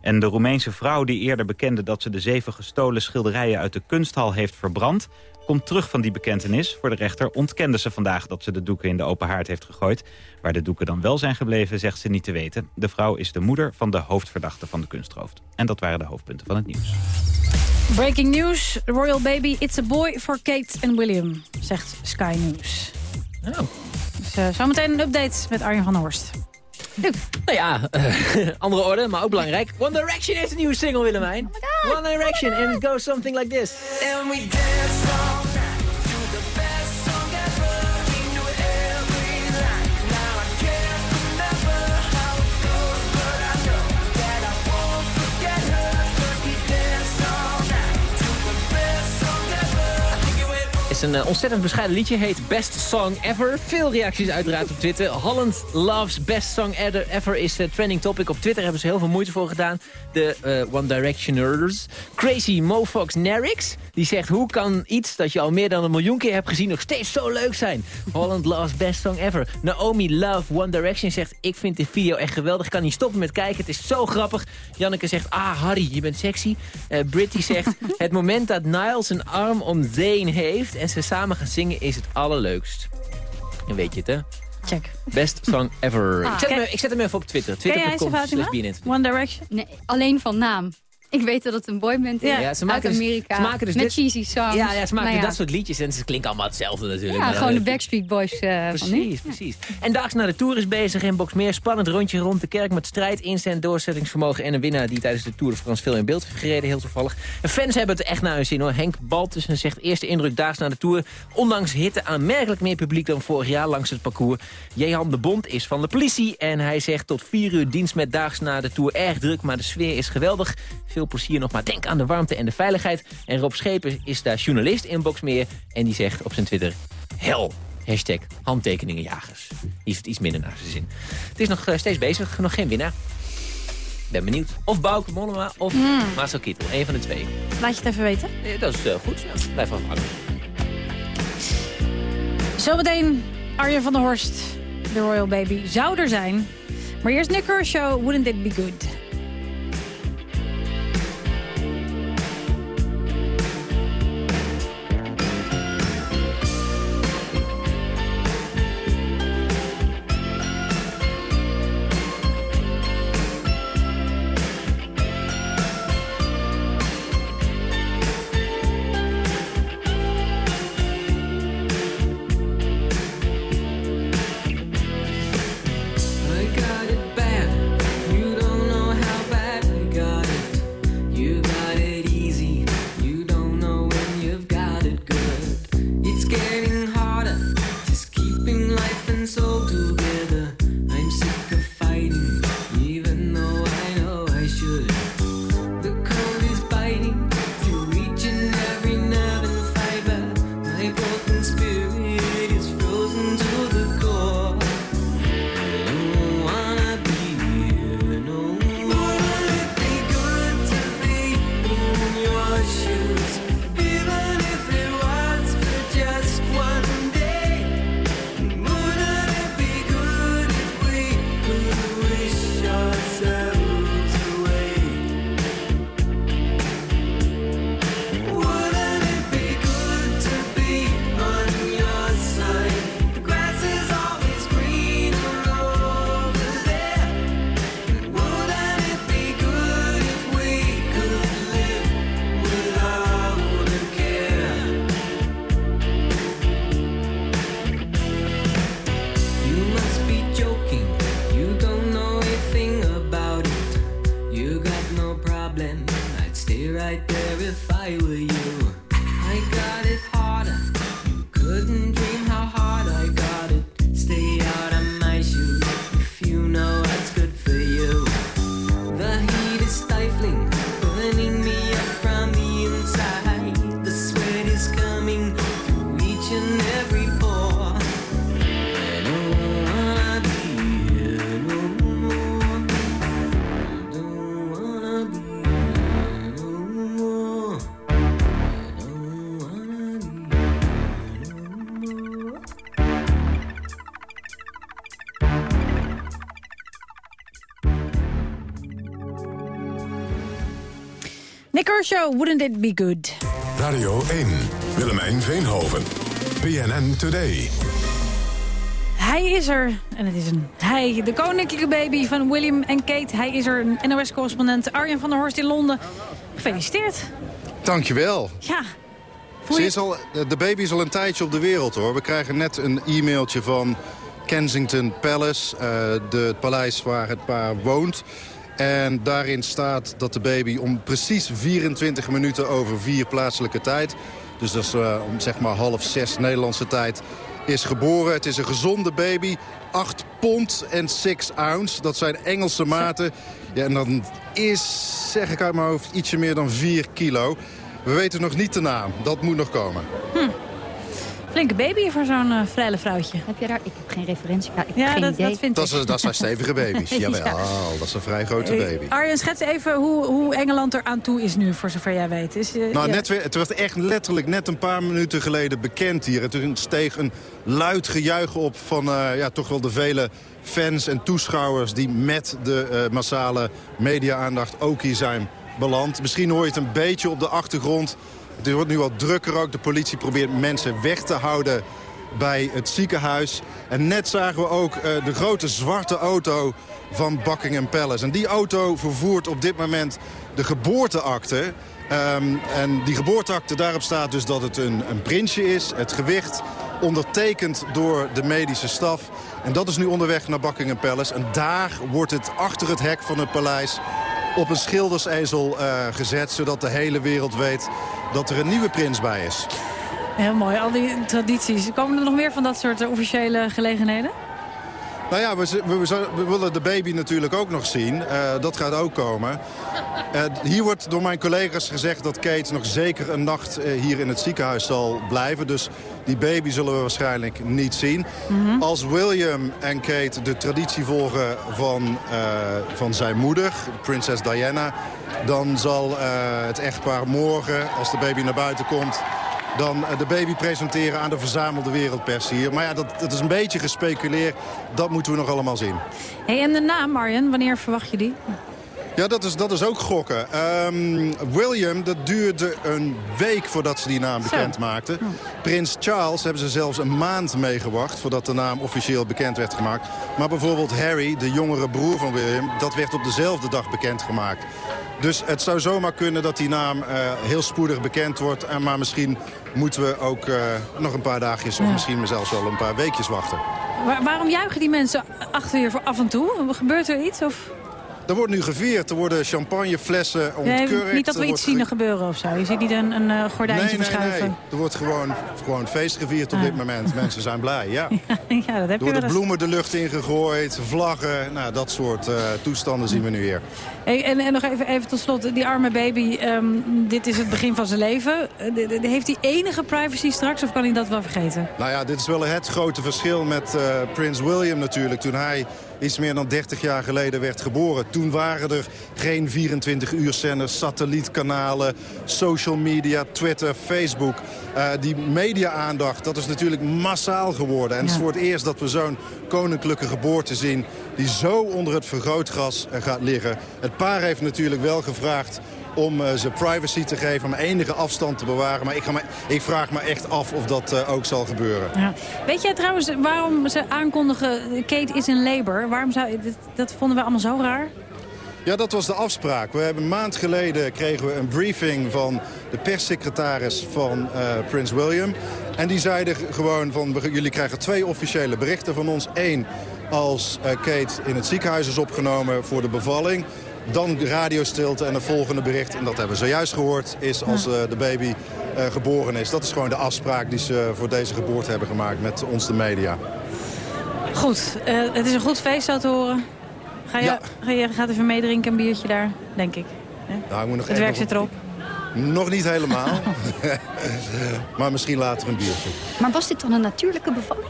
En de Roemeense vrouw die eerder bekende dat ze de zeven gestolen schilderijen uit de kunsthal heeft verbrand komt terug van die bekentenis. Voor de rechter ontkende ze vandaag dat ze de doeken in de open haard heeft gegooid. Waar de doeken dan wel zijn gebleven, zegt ze niet te weten. De vrouw is de moeder van de hoofdverdachte van de kunstroof. En dat waren de hoofdpunten van het nieuws. Breaking news. Royal baby, it's a boy for Kate en William, zegt Sky News. Oh. Dus uh, zometeen een update met Arjen van der Horst. Nou ja, uh, andere orde, maar ook belangrijk. One Direction heeft een nieuwe single, Willemijn. Oh One Direction, and it goes something like this. And we dance een uh, ontzettend bescheiden liedje. Heet Best Song Ever. Veel reacties uiteraard op Twitter. Holland loves Best Song Ever is uh, trending topic. Op Twitter hebben ze heel veel moeite voor gedaan. De uh, One Directioners. Crazy Mofox Nerix. Die zegt, hoe kan iets dat je al meer dan een miljoen keer hebt gezien... nog steeds zo leuk zijn? Holland loves Best Song Ever. Naomi Love One Direction zegt, ik vind dit video echt geweldig. Kan niet stoppen met kijken. Het is zo grappig. Janneke zegt, ah Harry, je bent sexy. Uh, Britty zegt, het moment dat Niles een arm om Zane heeft... ze samen gaan zingen is het allerleukst. En weet je het, hè? Check. Best song ever. Ah, ik, zet hem, ik, zet hem, even op Twitter. Twitter.com One Direction? Nee, alleen van naam. Ik weet dat het een boyband is ja. ze maken uit dus- Amerika. ze maken dus met cheesy songs. Ja, ja ze maken nou dat soort liedjes en ze klinken allemaal hetzelfde natuurlijk. Ja, gewoon de Backstreet Boys uh, Precies, precies. En daags naar de Tour is bezig in Boxmeer. Spannend rondje rond de kerk met strijd, inzend, doorzettingsvermogen... en een winnaar die tijdens de Tour de France veel in beeld heeft gereden, heel toevallig. En fans hebben het echt naar hun zin hoor. Henk Baltussen zegt eerste indruk daags naar de Tour. Ondanks hitte aanmerkelijk meer publiek dan vorig jaar langs het parcours. Jehan de Bond is van de politie en hij zegt tot vier uur dienst met daags na de Tour erg druk... maar de sfeer is geweldig. Veel plezier nog maar. Denk aan de warmte en de veiligheid. En Rob Schepen is daar journalist in Boxmeer. En die zegt op zijn Twitter... Hel. Hashtag handtekeningenjagers. Die heeft iets minder naar zijn zin. Het is nog eh, steeds bezig. Nog geen winnaar. Ben benieuwd. Of Bouke Mollema of mm. Marcel Kittel. Een van de twee. Laat je het even weten. Eh, dat is uh, goed. Ja, blijf afhangen. Zometeen Arjen van der Horst. De Royal Baby zou er zijn. Maar eerst Nick Kershaw, Wouldn't It Be Good? Kershaw, Wouldn't It Be Good? Radio 1, Willemijn Veenhoven, PNN Today. Hij is er, en het is een hij, de koninklijke baby van William en Kate. Hij is er, NOS-correspondent Arjen van der Horst in Londen. Gefeliciteerd. Dankjewel. Ja. Ze is al, de baby is al een tijdje op de wereld hoor. We krijgen net een e-mailtje van Kensington Palace, uh, de, het paleis waar het paar woont. En daarin staat dat de baby om precies 24 minuten over vier plaatselijke tijd... dus dat is uh, om zeg maar half zes Nederlandse tijd, is geboren. Het is een gezonde baby, 8 pond en 6 ounce. Dat zijn Engelse maten. Ja, en dan is, zeg ik uit mijn hoofd, ietsje meer dan 4 kilo. We weten nog niet de naam. Dat moet nog komen. Hm. Flinke baby voor zo'n uh, vrije vrouwtje. Heb je daar? Ik heb geen referentie. Ik ja, geen dat, idee. dat vind dat, is, dat zijn stevige baby's. Jawel, ja. dat is een vrij grote baby. Arjen, schets even hoe, hoe Engeland er aan toe is nu, voor zover jij weet. Is, uh, nou, ja. net weer, het werd echt letterlijk net een paar minuten geleden bekend hier. En toen steeg een luid gejuich op van uh, ja, toch wel de vele fans en toeschouwers... die met de massale media-aandacht ook hier zijn beland. Misschien hoor je het een beetje op de achtergrond... Het wordt nu wat drukker ook. De politie probeert mensen weg te houden bij het ziekenhuis. En net zagen we ook uh, de grote zwarte auto van Buckingham Palace. En die auto vervoert op dit moment de geboorteakte. Um, en die geboorteakte, daarop staat dus dat het een, een prinsje is. Het gewicht ondertekend door de medische staf. En dat is nu onderweg naar Buckingham Palace. En daar wordt het achter het hek van het paleis op een schildersezel uh, gezet... zodat de hele wereld weet dat er een nieuwe prins bij is. Heel mooi, al die tradities. Komen er nog meer van dat soort officiële gelegenheden? Nou ja, we, we, we, willen de baby natuurlijk ook nog zien. Uh, dat gaat ook komen. Uh, hier wordt door mijn collega's gezegd dat Kate nog zeker een nacht uh, hier in het ziekenhuis zal blijven. Dus die baby zullen we waarschijnlijk niet zien. Mm -hmm. Als William en Kate de traditie volgen van, van zijn moeder, prinses Diana... dan zal het echtpaar morgen, als de baby naar buiten komt dan de baby presenteren aan de verzamelde wereldpers hier. Maar ja, dat, dat is een beetje gespeculeerd. Dat moeten we nog allemaal zien. Hey, en de naam, Marjan, wanneer verwacht je die? Ja, dat is, dat is ook gokken. Um, William, dat duurde een week voordat ze die naam bekend maakten. Oh. Prins Charles hebben ze zelfs een maand meegewacht... voordat de naam officieel bekend werd gemaakt. Maar bijvoorbeeld Harry, de jongere broer van William... dat werd op dezelfde dag bekendgemaakt. Dus het zou zomaar kunnen dat die naam uh, heel spoedig bekend wordt. En maar misschien moeten we ook uh, nog een paar dagjes... of misschien zelfs wel een paar weekjes wachten. Waar, waarom juichen die mensen achter je voor af en toe? Gebeurt er iets? Of... Er wordt nu gevierd. Er worden champagneflessen ontkurkt. Nee, niet dat we iets zien gebeuren of zo. Je ziet niet een, een uh, gordijntje nee, nee, verschuiven. Nee, er wordt gewoon, gewoon feest gevierd op ah. dit moment. Mensen zijn blij, ja. ja, dat heb er worden je bloemen de lucht ingegooid, vlaggen. Nou, dat soort uh, toestanden zien we nu hier. Hey, en, en nog even, even tot slot, die arme baby, um, dit is het begin van zijn leven. De, de, heeft hij enige privacy straks of kan hij dat wel vergeten? Nou ja, dit is wel het grote verschil met uh, Prins William natuurlijk. Toen hij iets meer dan 30 jaar geleden werd geboren. Toen waren er geen 24-uur-zenders, satellietkanalen, social media, Twitter, Facebook. Uh, die media-aandacht, dat is natuurlijk massaal geworden. En ja. het is voor het eerst dat we zo'n koninklijke geboorte zien... die zo onder het vergrootgras uh, gaat liggen. Het paar heeft natuurlijk wel gevraagd om uh, ze privacy te geven, om enige afstand te bewaren. Maar ik, ga me, ik vraag me echt af of dat uh, ook zal gebeuren. Ja. Weet jij trouwens waarom ze aankondigen Kate is in labor? Waarom zou, dat, dat vonden we allemaal zo raar. Ja, dat was de afspraak. We hebben een maand geleden kregen we een briefing van de perssecretaris van uh, Prins William. En die zeiden gewoon van, jullie krijgen twee officiële berichten van ons. Eén, als uh, Kate in het ziekenhuis is opgenomen voor de bevalling. Dan de radiostilte en het volgende bericht, en dat hebben we zojuist gehoord... is als uh, de baby uh, geboren is. Dat is gewoon de afspraak die ze voor deze geboorte hebben gemaakt met ons, de media. Goed, uh, het is een goed feest zo te horen. Ga je, ja. ga je gaat even meedrinken, een biertje daar, denk ik. Nou, ik moet nog het werk zit erop. Nog niet helemaal. maar misschien later een biertje. Maar was dit dan een natuurlijke bevalling?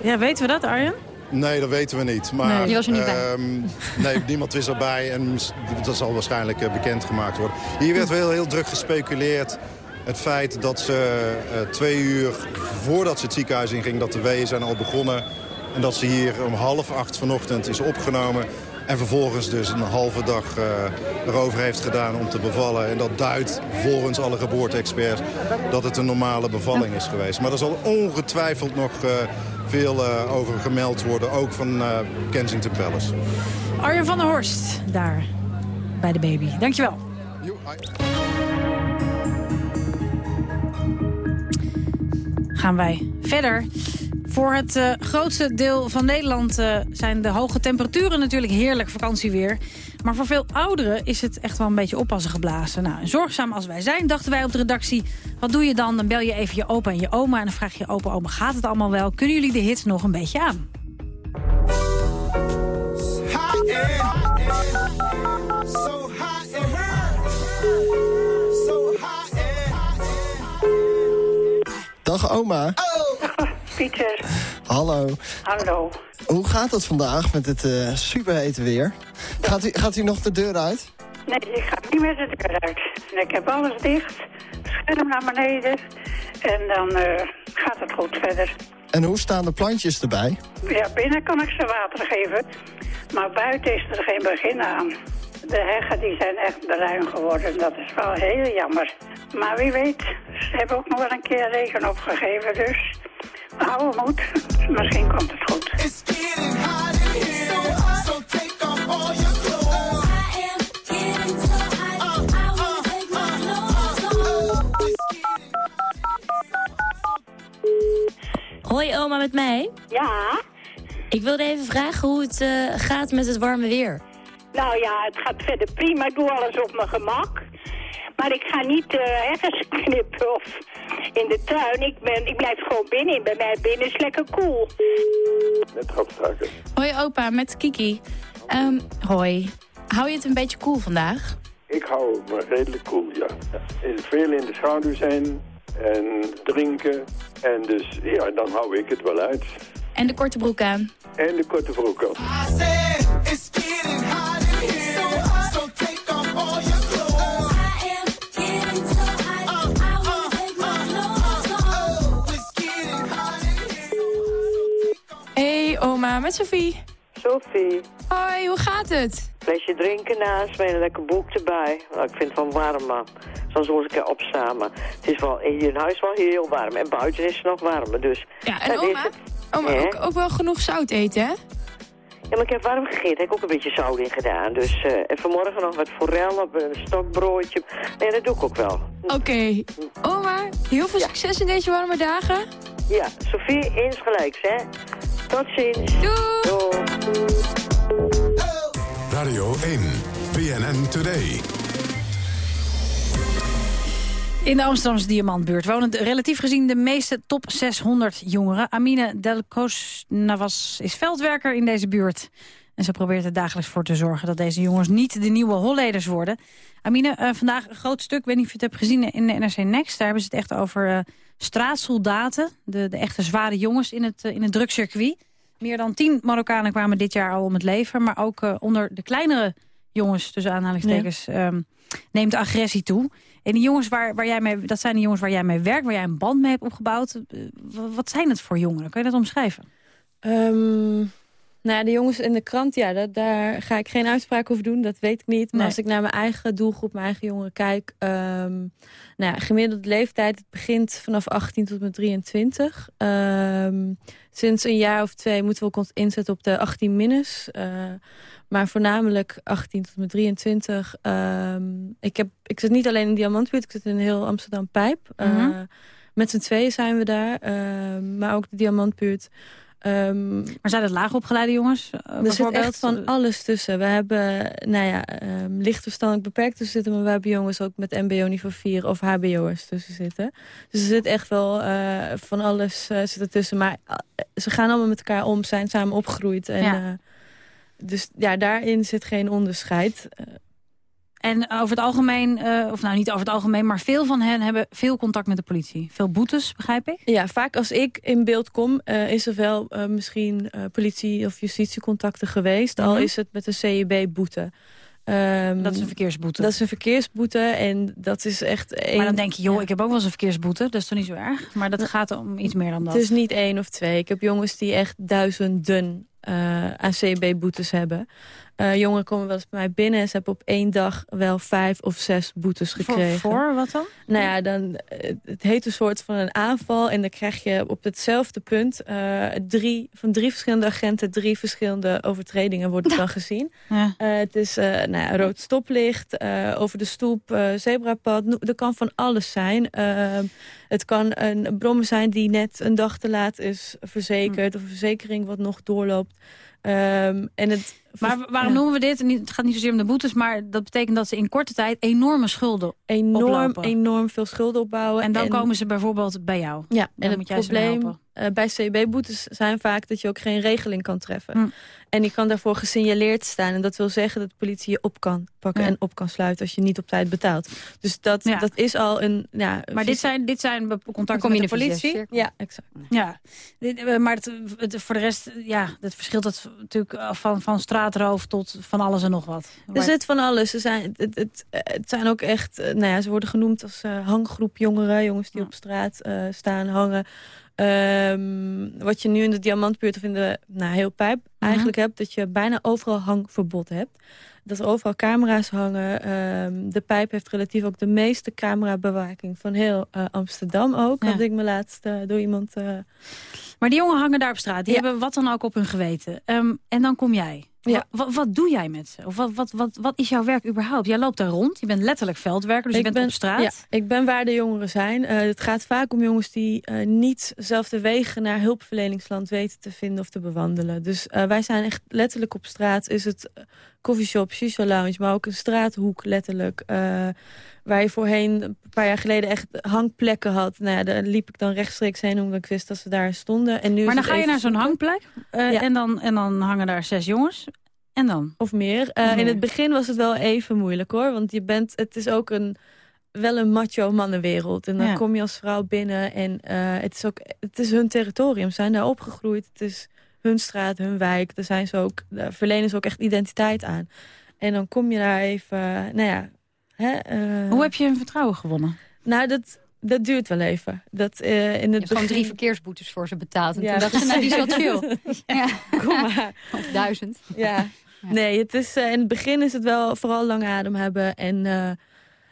Ja, weten we dat, Arjen? Nee, dat weten we niet. Maar, nee, die was er niet bij. Um, nee, niemand is erbij en dat zal waarschijnlijk uh, bekendgemaakt worden. Hier werd wel heel druk gespeculeerd. Het feit dat ze uh, twee uur voordat ze het ziekenhuis inging, dat de weeën zijn al begonnen. En dat ze hier om half acht vanochtend is opgenomen. En vervolgens dus een halve dag uh, erover heeft gedaan om te bevallen. En dat duidt volgens alle geboorte-experts dat het een normale bevalling is geweest. Maar er zal ongetwijfeld nog uh, veel uh, over gemeld worden, ook van Kensington Palace. Arjen van der Horst, daar bij de baby. Dankjewel. Gaan wij verder. Voor het uh, grootste deel van Nederland uh, zijn de hoge temperaturen natuurlijk heerlijk vakantieweer. Maar voor veel ouderen is het echt wel een beetje oppassen geblazen. Nou, zorgzaam als wij zijn, dachten wij op de redactie. Wat doe je dan? Dan bel je even je opa en je oma en dan vraag je opa, oma, gaat het allemaal wel? Kunnen jullie de hit nog een beetje aan? Dag oma. Oh, Pieter. Hallo. Hallo. Hoe gaat het vandaag met het uh, superhete weer? Gaat u, gaat u nog de deur uit? Nee, ik ga niet meer de deur uit. Ik heb alles dicht, scherm naar beneden en dan uh, gaat het goed verder. En hoe staan de plantjes erbij? Ja, binnen kan ik ze water geven, maar buiten is er geen begin aan. De heggen die zijn echt bruin geworden, dat is wel heel jammer. Maar wie weet, ze hebben ook nog wel een keer regen opgegeven, dus hou moed. Misschien komt het goed. Hoi oma, met mij. Ja? Ik wilde even vragen hoe het uh, gaat met het warme weer. Nou ja, het gaat verder prima. Ik doe alles op mijn gemak. Maar ik ga niet uh, ergens knippen of in de tuin. Ik, ben, ik blijf gewoon binnen. Bij mij binnen is lekker koel. Cool. Met grapstraken. Hoi opa, met Kiki. Um, hoi. Hou je het een beetje koel cool vandaag? Ik hou me redelijk koel, cool, ja. Veel in de schaduw zijn en drinken. En dus, ja, dan hou ik het wel uit. En de korte broek aan. En de korte broek aan. Oma, met Sophie. Sophie. Hoi, hoe gaat het? Flesje drinken naast me en een lekker boek erbij. Nou, ik vind het wel warm, man. Zoals we eens een keer opsamen. Het is wel hier in huis wel heel warm. En buiten is het nog warmer, dus... Ja, en oma, oma ook, ook wel genoeg zout eten, hè? Ja, maar ik heb warm gegeten. Heb ik ook een beetje zout in gedaan. Dus uh, en vanmorgen nog wat forel op een stokbroodje. Nee, dat doe ik ook wel. Oké. Okay. Oma, heel veel succes in deze warme dagen. Ja, Sophie, insgelijks, hè. Tot ziens. Doei. Doei. Radio 1, BNN Today. In de Amsterdamse Diamantbuurt wonen relatief gezien de meeste top 600 jongeren. Amine Delcos Navas is veldwerker in deze buurt. En ze probeert er dagelijks voor te zorgen dat deze jongens niet de nieuwe holleders worden. Amine, uh, vandaag een groot stuk, ik weet niet of je het hebt gezien in de NRC Next. Daar hebben ze het echt over uh, straatsoldaten, de, de echte zware jongens in het, uh, in het drugscircuit. Meer dan tien Marokkanen kwamen dit jaar al om het leven. Maar ook onder de kleinere jongens, tussen aanhalingstekens, ja. um, neemt agressie toe. En die jongens waar, waar jij mee, dat zijn de jongens waar jij mee werkt, waar jij een band mee hebt opgebouwd. Wat zijn het voor jongeren? Kan je dat omschrijven? Um, nou de jongens in de krant, ja, dat, daar ga ik geen uitspraak over doen. Dat weet ik niet. Maar nee. als ik naar mijn eigen doelgroep, mijn eigen jongeren kijk... Um, nou gemiddelde leeftijd, het begint vanaf 18 tot met 23. Um, sinds een jaar of twee moeten we ook inzetten op de 18 minus. Uh, maar voornamelijk 18 tot met 23. Um, ik, heb, ik zit niet alleen in Diamantbuurt, ik zit in heel Amsterdam Pijp. Mm -hmm. uh, met z'n tweeën zijn we daar. Uh, maar ook de Diamantbuurt. Um, maar zijn het laagopgeleide jongens? Uh, er zit echt van alles tussen. We hebben, nou ja, um, licht verstandelijk beperkt tussen zitten... maar we hebben jongens ook met mbo niveau 4 of hbo'ers tussen zitten. Dus er zit echt wel uh, van alles uh, zit ertussen. Maar ze gaan allemaal met elkaar om, zijn samen opgegroeid. En, ja. dus ja, daarin zit geen onderscheid. En over het algemeen, uh, of nou niet over het algemeen... maar veel van hen hebben veel contact met de politie. Veel boetes, begrijp ik? Ja, vaak als ik in beeld kom... Uh, is er wel uh, misschien politie- of justitiecontacten geweest. Mm -hmm. Al is het met een CEB-boete. Ehm, dat is een verkeersboete? Dat is een verkeersboete en dat is echt... Een, maar dan denk je, joh, ik heb ook wel eens een verkeersboete. Dat is toch niet zo erg? Maar dat gaat om iets meer dan dat. Het is niet één of twee. Ik heb jongens die echt duizenden uh, aan CB-boetes hebben. Uh, jongeren komen wel eens bij mij binnen en ze hebben op één dag wel vijf of zes boetes gekregen. Voor, voor wat dan? Nou ja, dan, eh, het heet een soort van een aanval en dan krijg je op hetzelfde punt uh, drie, van drie verschillende agenten drie verschillende overtredingen worden dan gezien. Ja. het is nou ja, rood stoplicht, over de stoep, zebrapad, er kan van alles zijn. Ehm, het kan een brommer zijn die net een dag te laat is verzekerd... of een verzekering wat nog doorloopt. Um, en het, maar waarom noemen we dit? Het gaat niet zozeer om de boetes, maar dat betekent dat ze in korte tijd enorme schulden enorm, oplopen. Enorm veel schulden opbouwen. En dan komen ze bijvoorbeeld bij jou. Ja, en het probleem uh, bij CB-boetes zijn vaak dat je ook geen regeling kan treffen. Hm. En die kan daarvoor gesignaleerd staan. En dat wil zeggen dat de politie je op kan pakken en op kan sluiten als je niet op tijd betaalt. Dus dat, ja. dat is al een... Ja, maar dit zijn, dit zijn contacten met de politie? Ja, exact. Ja, eh, maar het, het, voor de rest, ja, dat verschilt het natuurlijk van, van straatroof tot van alles en nog wat. Er zit van alles. Ze zijn, het, het, het zijn ook echt, nou ja, ze worden genoemd als uh, hanggroep jongeren. Jongens die ja. op straat uh, staan, hangen. Um, wat je nu in de diamantbuurt of in de nou, heel pijp uh -huh. eigenlijk hebt... dat je bijna overal hangverbod hebt. Dat er overal camera's hangen. Um, de pijp heeft relatief ook de meeste camerabewaking van heel uh, Amsterdam ook. Ja. Had ik me laatst uh, door iemand... Uh... Maar die jongen hangen daar op straat. Die ja. hebben wat dan ook op hun geweten. Um, en dan kom jij. Ja. Wat, wat, doe jij met ze? Of wat, wat, wat, wat is jouw werk überhaupt? Jij loopt daar rond, je bent letterlijk veldwerker, dus ik je bent ben, op straat. Ja, ik ben waar de jongeren zijn. Uh, het gaat vaak om jongens die uh, niet zelf de wegen naar hulpverleningsland weten te vinden of te bewandelen. Dus uh, wij zijn echt letterlijk op straat. Is het coffeeshop, shisha lounge, maar ook een straathoek letterlijk. Waar je voorheen een paar jaar geleden echt hangplekken had. Nou ja, daar liep ik dan rechtstreeks heen omdat ik wist dat ze daar stonden. En nu maar dan ga je naar zo'n hangplek ja. en, dan, en dan hangen daar zes jongens. En dan? Of meer. Uh, of meer. In het begin was het wel even moeilijk hoor. Want je bent, het is ook een, wel een macho mannenwereld. En dan ja. kom je als vrouw binnen en uh, het, is ook, het is hun territorium. Ze zijn daar opgegroeid. Het is hun straat, hun wijk. Daar, zijn ze ook, daar verlenen ze ook echt identiteit aan. En dan kom je daar even, nou ja... Hè, Hoe heb je hun vertrouwen gewonnen? Nou, dat, dat duurt wel even. Dat, uh, in het je gewoon drie verkeersboetes voor ze betaald. En ja, toen dachten ze, nou, die is wel chill. ja. Kom maar. Of duizend. Ja. ja. Nee, het is, uh, in het begin is het wel vooral lang adem hebben. En uh,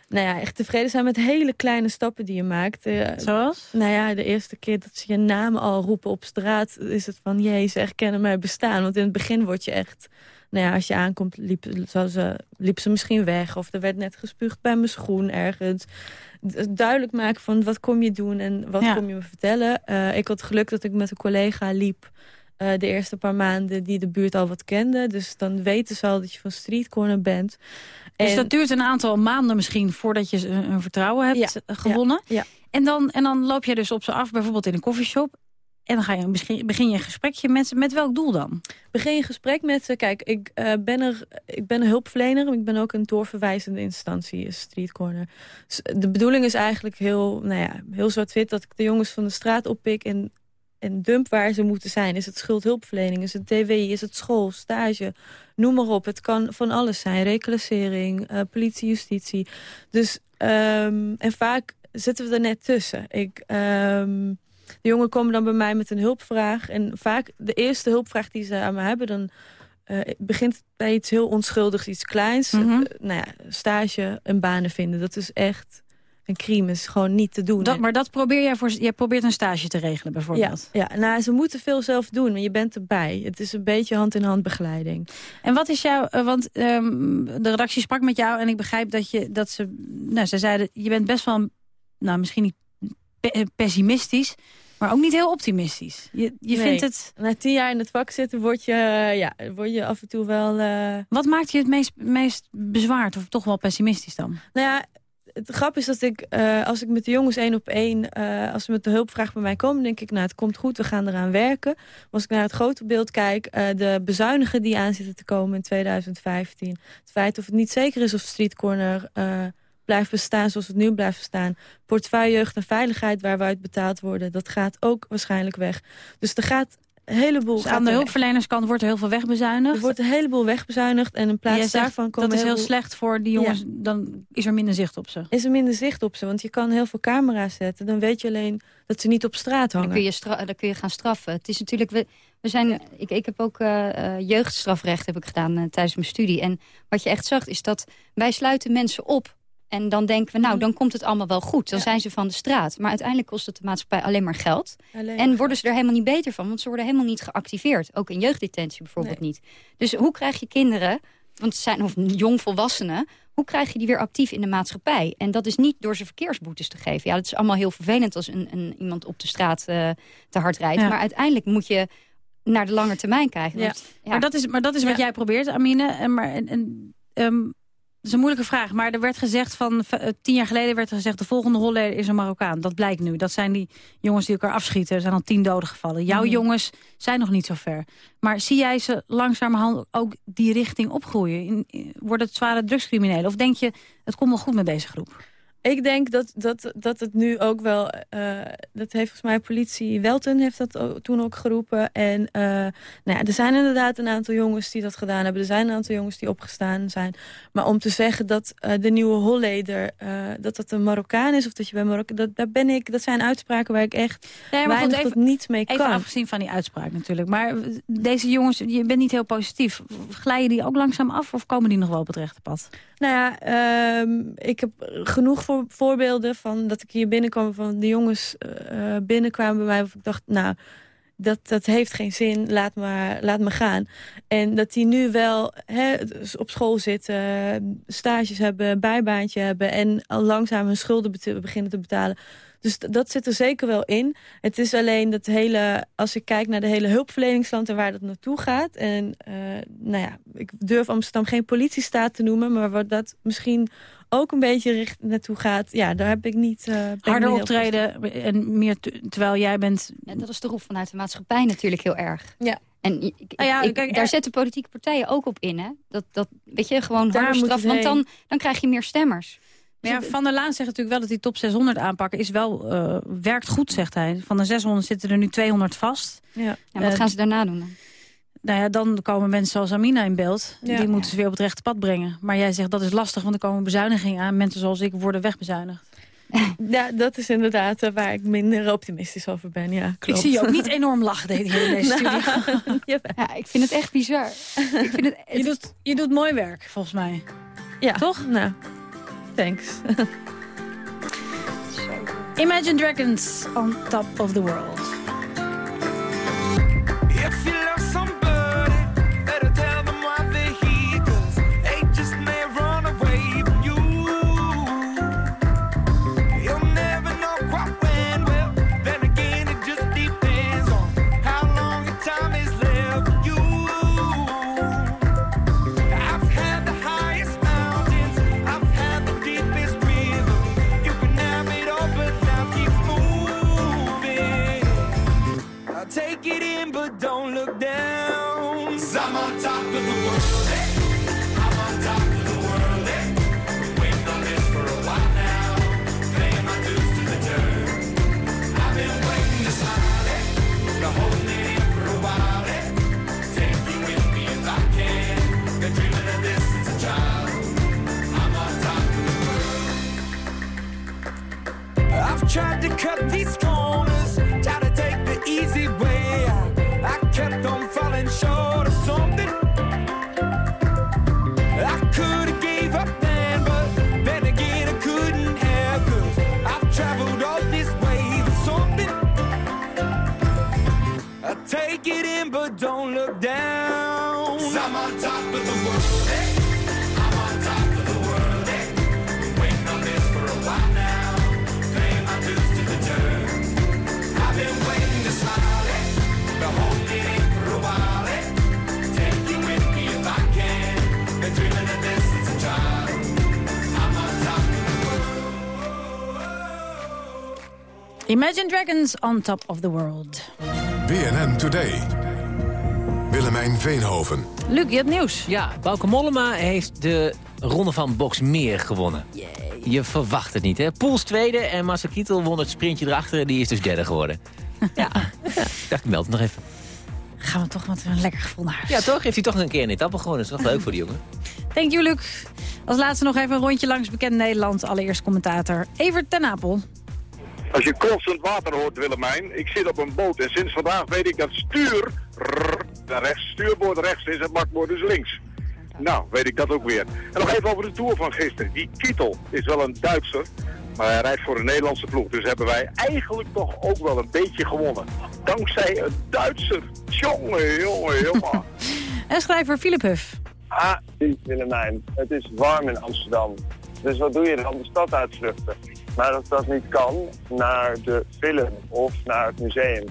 nou ja, echt tevreden zijn met hele kleine stappen die je maakt. Zoals? Nou ja, de eerste keer dat ze je naam al roepen op straat... is het van, jee, ze erkennen mij bestaan. Want in het begin word je echt... Nou ja, als je aankomt, liep, ze, liep ze misschien weg. Of er werd net gespuugd bij mijn schoen ergens duidelijk maken van wat kom je doen en wat ja. kom je me vertellen. Uh, ik had geluk dat ik met een collega liep uh, de eerste paar maanden die de buurt al wat kende. Dus dan weten ze al dat je van streetcorner bent. Dus dat duurt een aantal maanden misschien voordat je een vertrouwen hebt ja. gewonnen. Ja. En, dan, en dan loop je dus op ze af, bijvoorbeeld in een koffieshop. En dan ga je misschien, begin je een gesprekje met. Met welk doel dan? Begin je een gesprek met. Kijk, ik, uh, ben, er, ik ben een hulpverlener. Maar ik ben ook een doorverwijzende instantie, Street Corner. De bedoeling is eigenlijk heel, nou ja, heel zwart-wit... dat ik de jongens van de straat oppik en, en dump waar ze moeten zijn. Is het schuldhulpverlening? Is het TWI? Is het school? Stage? Noem maar op. Het kan van alles zijn. Reclassering, uh, politie, justitie. Dus, um, en vaak zitten we er net tussen. Ik... Um, de jongen komen dan bij mij met een hulpvraag. En vaak de eerste hulpvraag die ze aan me hebben... dan uh, begint bij iets heel onschuldigs, iets kleins. Mhm. Mm -hmm. uh, nou ja, stage en banen vinden. Dat is echt een crime. is gewoon niet te doen. Dat, maar dat probeer jij voor... Je probeert een stage te regelen bijvoorbeeld. Ja, ja nou, ze moeten veel zelf doen. Maar je bent erbij. Het is een beetje hand-in-hand -hand begeleiding. En wat is jouw... Uh, want um, de redactie sprak met jou en ik begrijp dat, je, dat ze... Nou, ze zeiden, je bent best wel... Nou, misschien niet pessimistisch... Maar ook niet heel optimistisch. Je, je nee. vindt het... Na tien jaar in het vak zitten word je, ja, word je af en toe wel... Uh... Wat maakt je het meest, meest bezwaard of toch wel pessimistisch dan? Nou ja, het grap is dat ik, uh, als ik met de jongens één op één... Uh, als ze met de hulpvraag bij mij komen, denk ik... nou, het komt goed, we gaan eraan werken. Maar als ik naar het grote beeld kijk... de bezuinigen die aan zitten te komen in 2015... het feit of het niet zeker is of Street Corner blijft bestaan zoals het nu blijft bestaan. Portefeuille jeugd en veiligheid waar we uit betaald worden, dat gaat ook waarschijnlijk weg. Dus er gaat heleboel. Dus aan de hulpverlenerskant wordt er heel veel wegbezuinigd. Er wordt een heleboel wegbezuinigd en in plaats daarvan komen Dat is heel slecht voor die jongens, dan is er minder zicht op ze. Is er minder zicht op ze, want je kan heel veel camera's zetten. Dan weet je alleen dat ze niet op straat hangen. Dan kun je, dan kun je gaan straffen. Het is natuurlijk... We, we zijn, ik, ik heb ook uh, jeugdstrafrecht heb ik gedaan uh, tijdens mijn studie. En wat je echt zag is dat wij sluiten mensen op en dan denken we, nou, mhm. dan komt het allemaal wel goed. Dan zijn ze van de straat. Maar uiteindelijk kost het de maatschappij alleen maar geld. en worden ze er helemaal niet beter van. Want ze worden helemaal niet geactiveerd. Ook in jeugddetentie bijvoorbeeld niet. Dus hoe krijg je kinderen, want het zijn of jongvolwassenen... hoe krijg je die weer actief in de maatschappij? En dat is niet door ze verkeersboetes te geven. Ja, dat is allemaal heel vervelend als een, een iemand op de straat uh, te hard rijdt. Maar uiteindelijk moet je naar de lange termijn kijken. Ja. Maar dat is, maar dat is wat jij probeert, Amine. En, maar, en, en um, is een moeilijke vraag, maar er werd gezegd van eh, tien jaar geleden werd er gezegd de volgende Holleder is een Marokkaan. Dat blijkt nu. Dat zijn die jongens die elkaar afschieten. Er zijn al tien doden gevallen. Jouw mhm. jongens zijn nog niet zo ver. Maar zie jij ze langzamerhand ook die richting opgroeien? wordt het zware drugscriminelen? Of denk je, het komt wel goed met deze groep? Ik denk dat, dat, dat het nu ook wel... Uh, dat heeft volgens mij politie Welten heeft dat toen ook geroepen. En uh, nou ja, er zijn inderdaad een aantal jongens die dat gedaan hebben. Er zijn een aantal jongens die opgestaan zijn. Maar om te zeggen dat uh, de nieuwe Holleder... dat dat een Marokkaan is of dat je bij Marokkaan... Dat, daar ben ik, dat zijn uitspraken waar ik echt nee, maar weinig even, tot niets mee kan. Even afgezien van die uitspraak natuurlijk. Maar deze jongens, je bent niet heel positief. Glijden die ook langzaam af of komen die nog wel op het rechte pad? Nou ja, uh, ik heb genoeg voor, voorbeelden van dat ik hier binnenkwam van de jongens uh, binnenkwamen bij mij. Of ik dacht, nou, dat, dat heeft geen zin, laat me, laat me gaan. En dat die nu wel hè, op school zitten, stages hebben, bijbaantje hebben... en al langzaam hun schulden beginnen te betalen. Dus dat zit er zeker wel in. Het is alleen dat hele, als ik kijk naar de hele hulpverleningsland en waar dat naartoe gaat. En uh, nou ja, ik durf Amsterdam geen politiestaat te noemen, maar wat dat misschien ook een beetje richt naartoe gaat. Ja, daar heb ik niet... Uh, Harder optreden en meer terwijl jij bent... En dat is de roep vanuit de maatschappij natuurlijk heel erg. Ja. En ik, nou ja, kijk, daar zetten politieke partijen ook op in, hè? Dat, dat weet je, gewoon harder straf, want dan, dan krijg je meer stemmers. Maar ja, Van der Laan zegt natuurlijk wel dat die top 600 aanpakken is wel, uh, werkt goed, zegt hij. Van de 600 zitten er nu 200 vast. Ja. En wat uh, gaan ze daarna doen dan? Nou ja, dan komen mensen zoals Amina in beeld. Ja. Die moeten ze weer op het rechte pad brengen. Maar jij zegt dat is lastig, want er komen bezuinigingen aan. Mensen zoals ik worden wegbezuinigd. Ja, dat is inderdaad uh, waar ik minder optimistisch over ben. Ja, klopt. Ik zie je ook niet enorm lachen in deze nou, studio. ja, ik vind het echt bizar. ik vind het, het... Je, doet, je doet mooi werk, volgens mij. Ja. Toch? Nou, thanks. Imagine Dragons on top of the world. Tried to cut these corners, tried to take the easy way. I kept on falling short of something. I could have gave up then, but then again I couldn't have, cause I've traveled all this way for something. I take it in, but don't look down. Imagine Dragons on top of the world. BNN Today. Willemijn Veenhoven. Luc, je hebt nieuws. Ja, Bauke Mollema heeft de ronde van Boxmeer gewonnen. Je verwacht het niet, hè? Poels tweede en Massa Kietel won het sprintje erachter. Die is dus derde geworden. ja, ik dacht, ik meld het nog even. gaan we toch met een lekker gevoel naar huis. Ja, toch? Heeft hij toch een keer een etappe gewonnen. Dat is toch leuk voor die jongen? Thank you, Luc. Als laatste nog even een rondje langs bekend Nederland. Allereerst commentator Evert ten Apel. Als je klotsend water hoort, Willemijn, ik zit op een boot en sinds vandaag weet ik dat stuur, rrr, de rechts, stuurboord rechts is en bakboord dus links. Nou, weet ik dat ook weer. En nog even over de Tour van gisteren. Die Kittel is wel een Duitser, maar hij rijdt voor de Nederlandse ploeg. Dus hebben wij eigenlijk toch ook wel een beetje gewonnen. Dankzij een Duitser. Jongen, jongen, jongen. En schrijver Philip Huff. Ah, Willemijn. Het is warm in Amsterdam. Dus wat doe je dan? De stad uitvluchten. Maar dat niet kan, naar de film of naar het museum.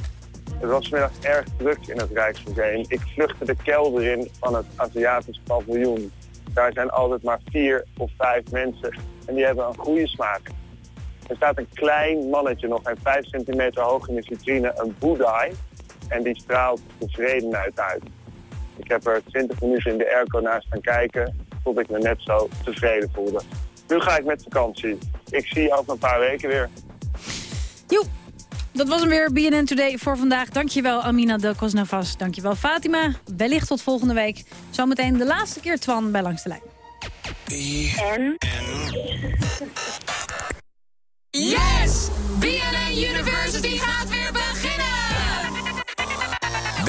Het was vanmiddag erg druk in het Rijksmuseum. Ik vluchtte de kelder in van het Aziatisch paviljoen. Daar zijn altijd maar vier of vijf mensen en die hebben een goede smaak. Er staat een klein mannetje, nog geen vijf centimeter hoog in de vitrine, een boeddhai. En die straalt tevredenheid uit. Ik heb er 20 minuten in de airco naast gaan kijken, tot ik me net zo tevreden voelde. Nu ga ik met vakantie. Ik zie je over een paar weken weer. Joep. Dat was hem weer, BNN Today voor vandaag. Dankjewel Amina Del Cosnavas. Dankjewel Fatima. Wellicht tot volgende week. Zometeen de laatste keer Twan bij Langs de Lijn. En? Yes! BNN University gaat weer beginnen!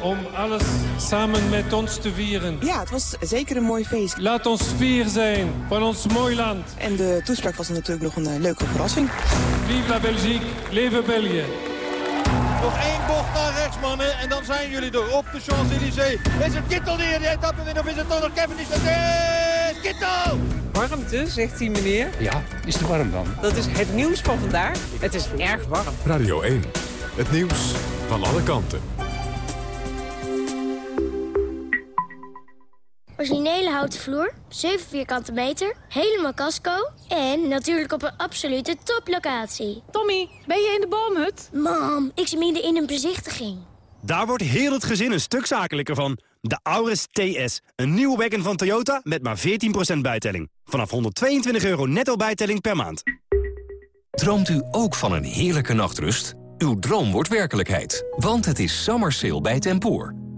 om alles samen met ons te vieren. Ja, het was zeker een mooi feest. Laat ons vier zijn van ons mooi land. En de toespraak was natuurlijk nog een uh, leuke verrassing. Vive la Belgique, leven België. Nog één bocht naar rechts, mannen. En dan zijn jullie er op de Champs-Élysées. Is het Kittel die hier die etappe wint? Of is het toch nog Kevin? Is het Kittel! Warmte, zegt die meneer. Ja, is het warm dan? Dat is het nieuws van vandaag. Het is erg warm. Radio 1. Het nieuws van alle kanten. Originele houten vloer, 7 vierkante meter, helemaal casco... en natuurlijk op een absolute toplocatie. Tommy, ben je in de boomhut? Mam, ik zit midden in een bezichtiging. Daar wordt heel het gezin een stuk zakelijker van. De Auris TS, een nieuwe wagon van Toyota met maar 14% bijtelling. Vanaf 122 euro netto bijtelling per maand. Droomt u ook van een heerlijke nachtrust? Uw droom wordt werkelijkheid, want het is summer sale bij Tempoor.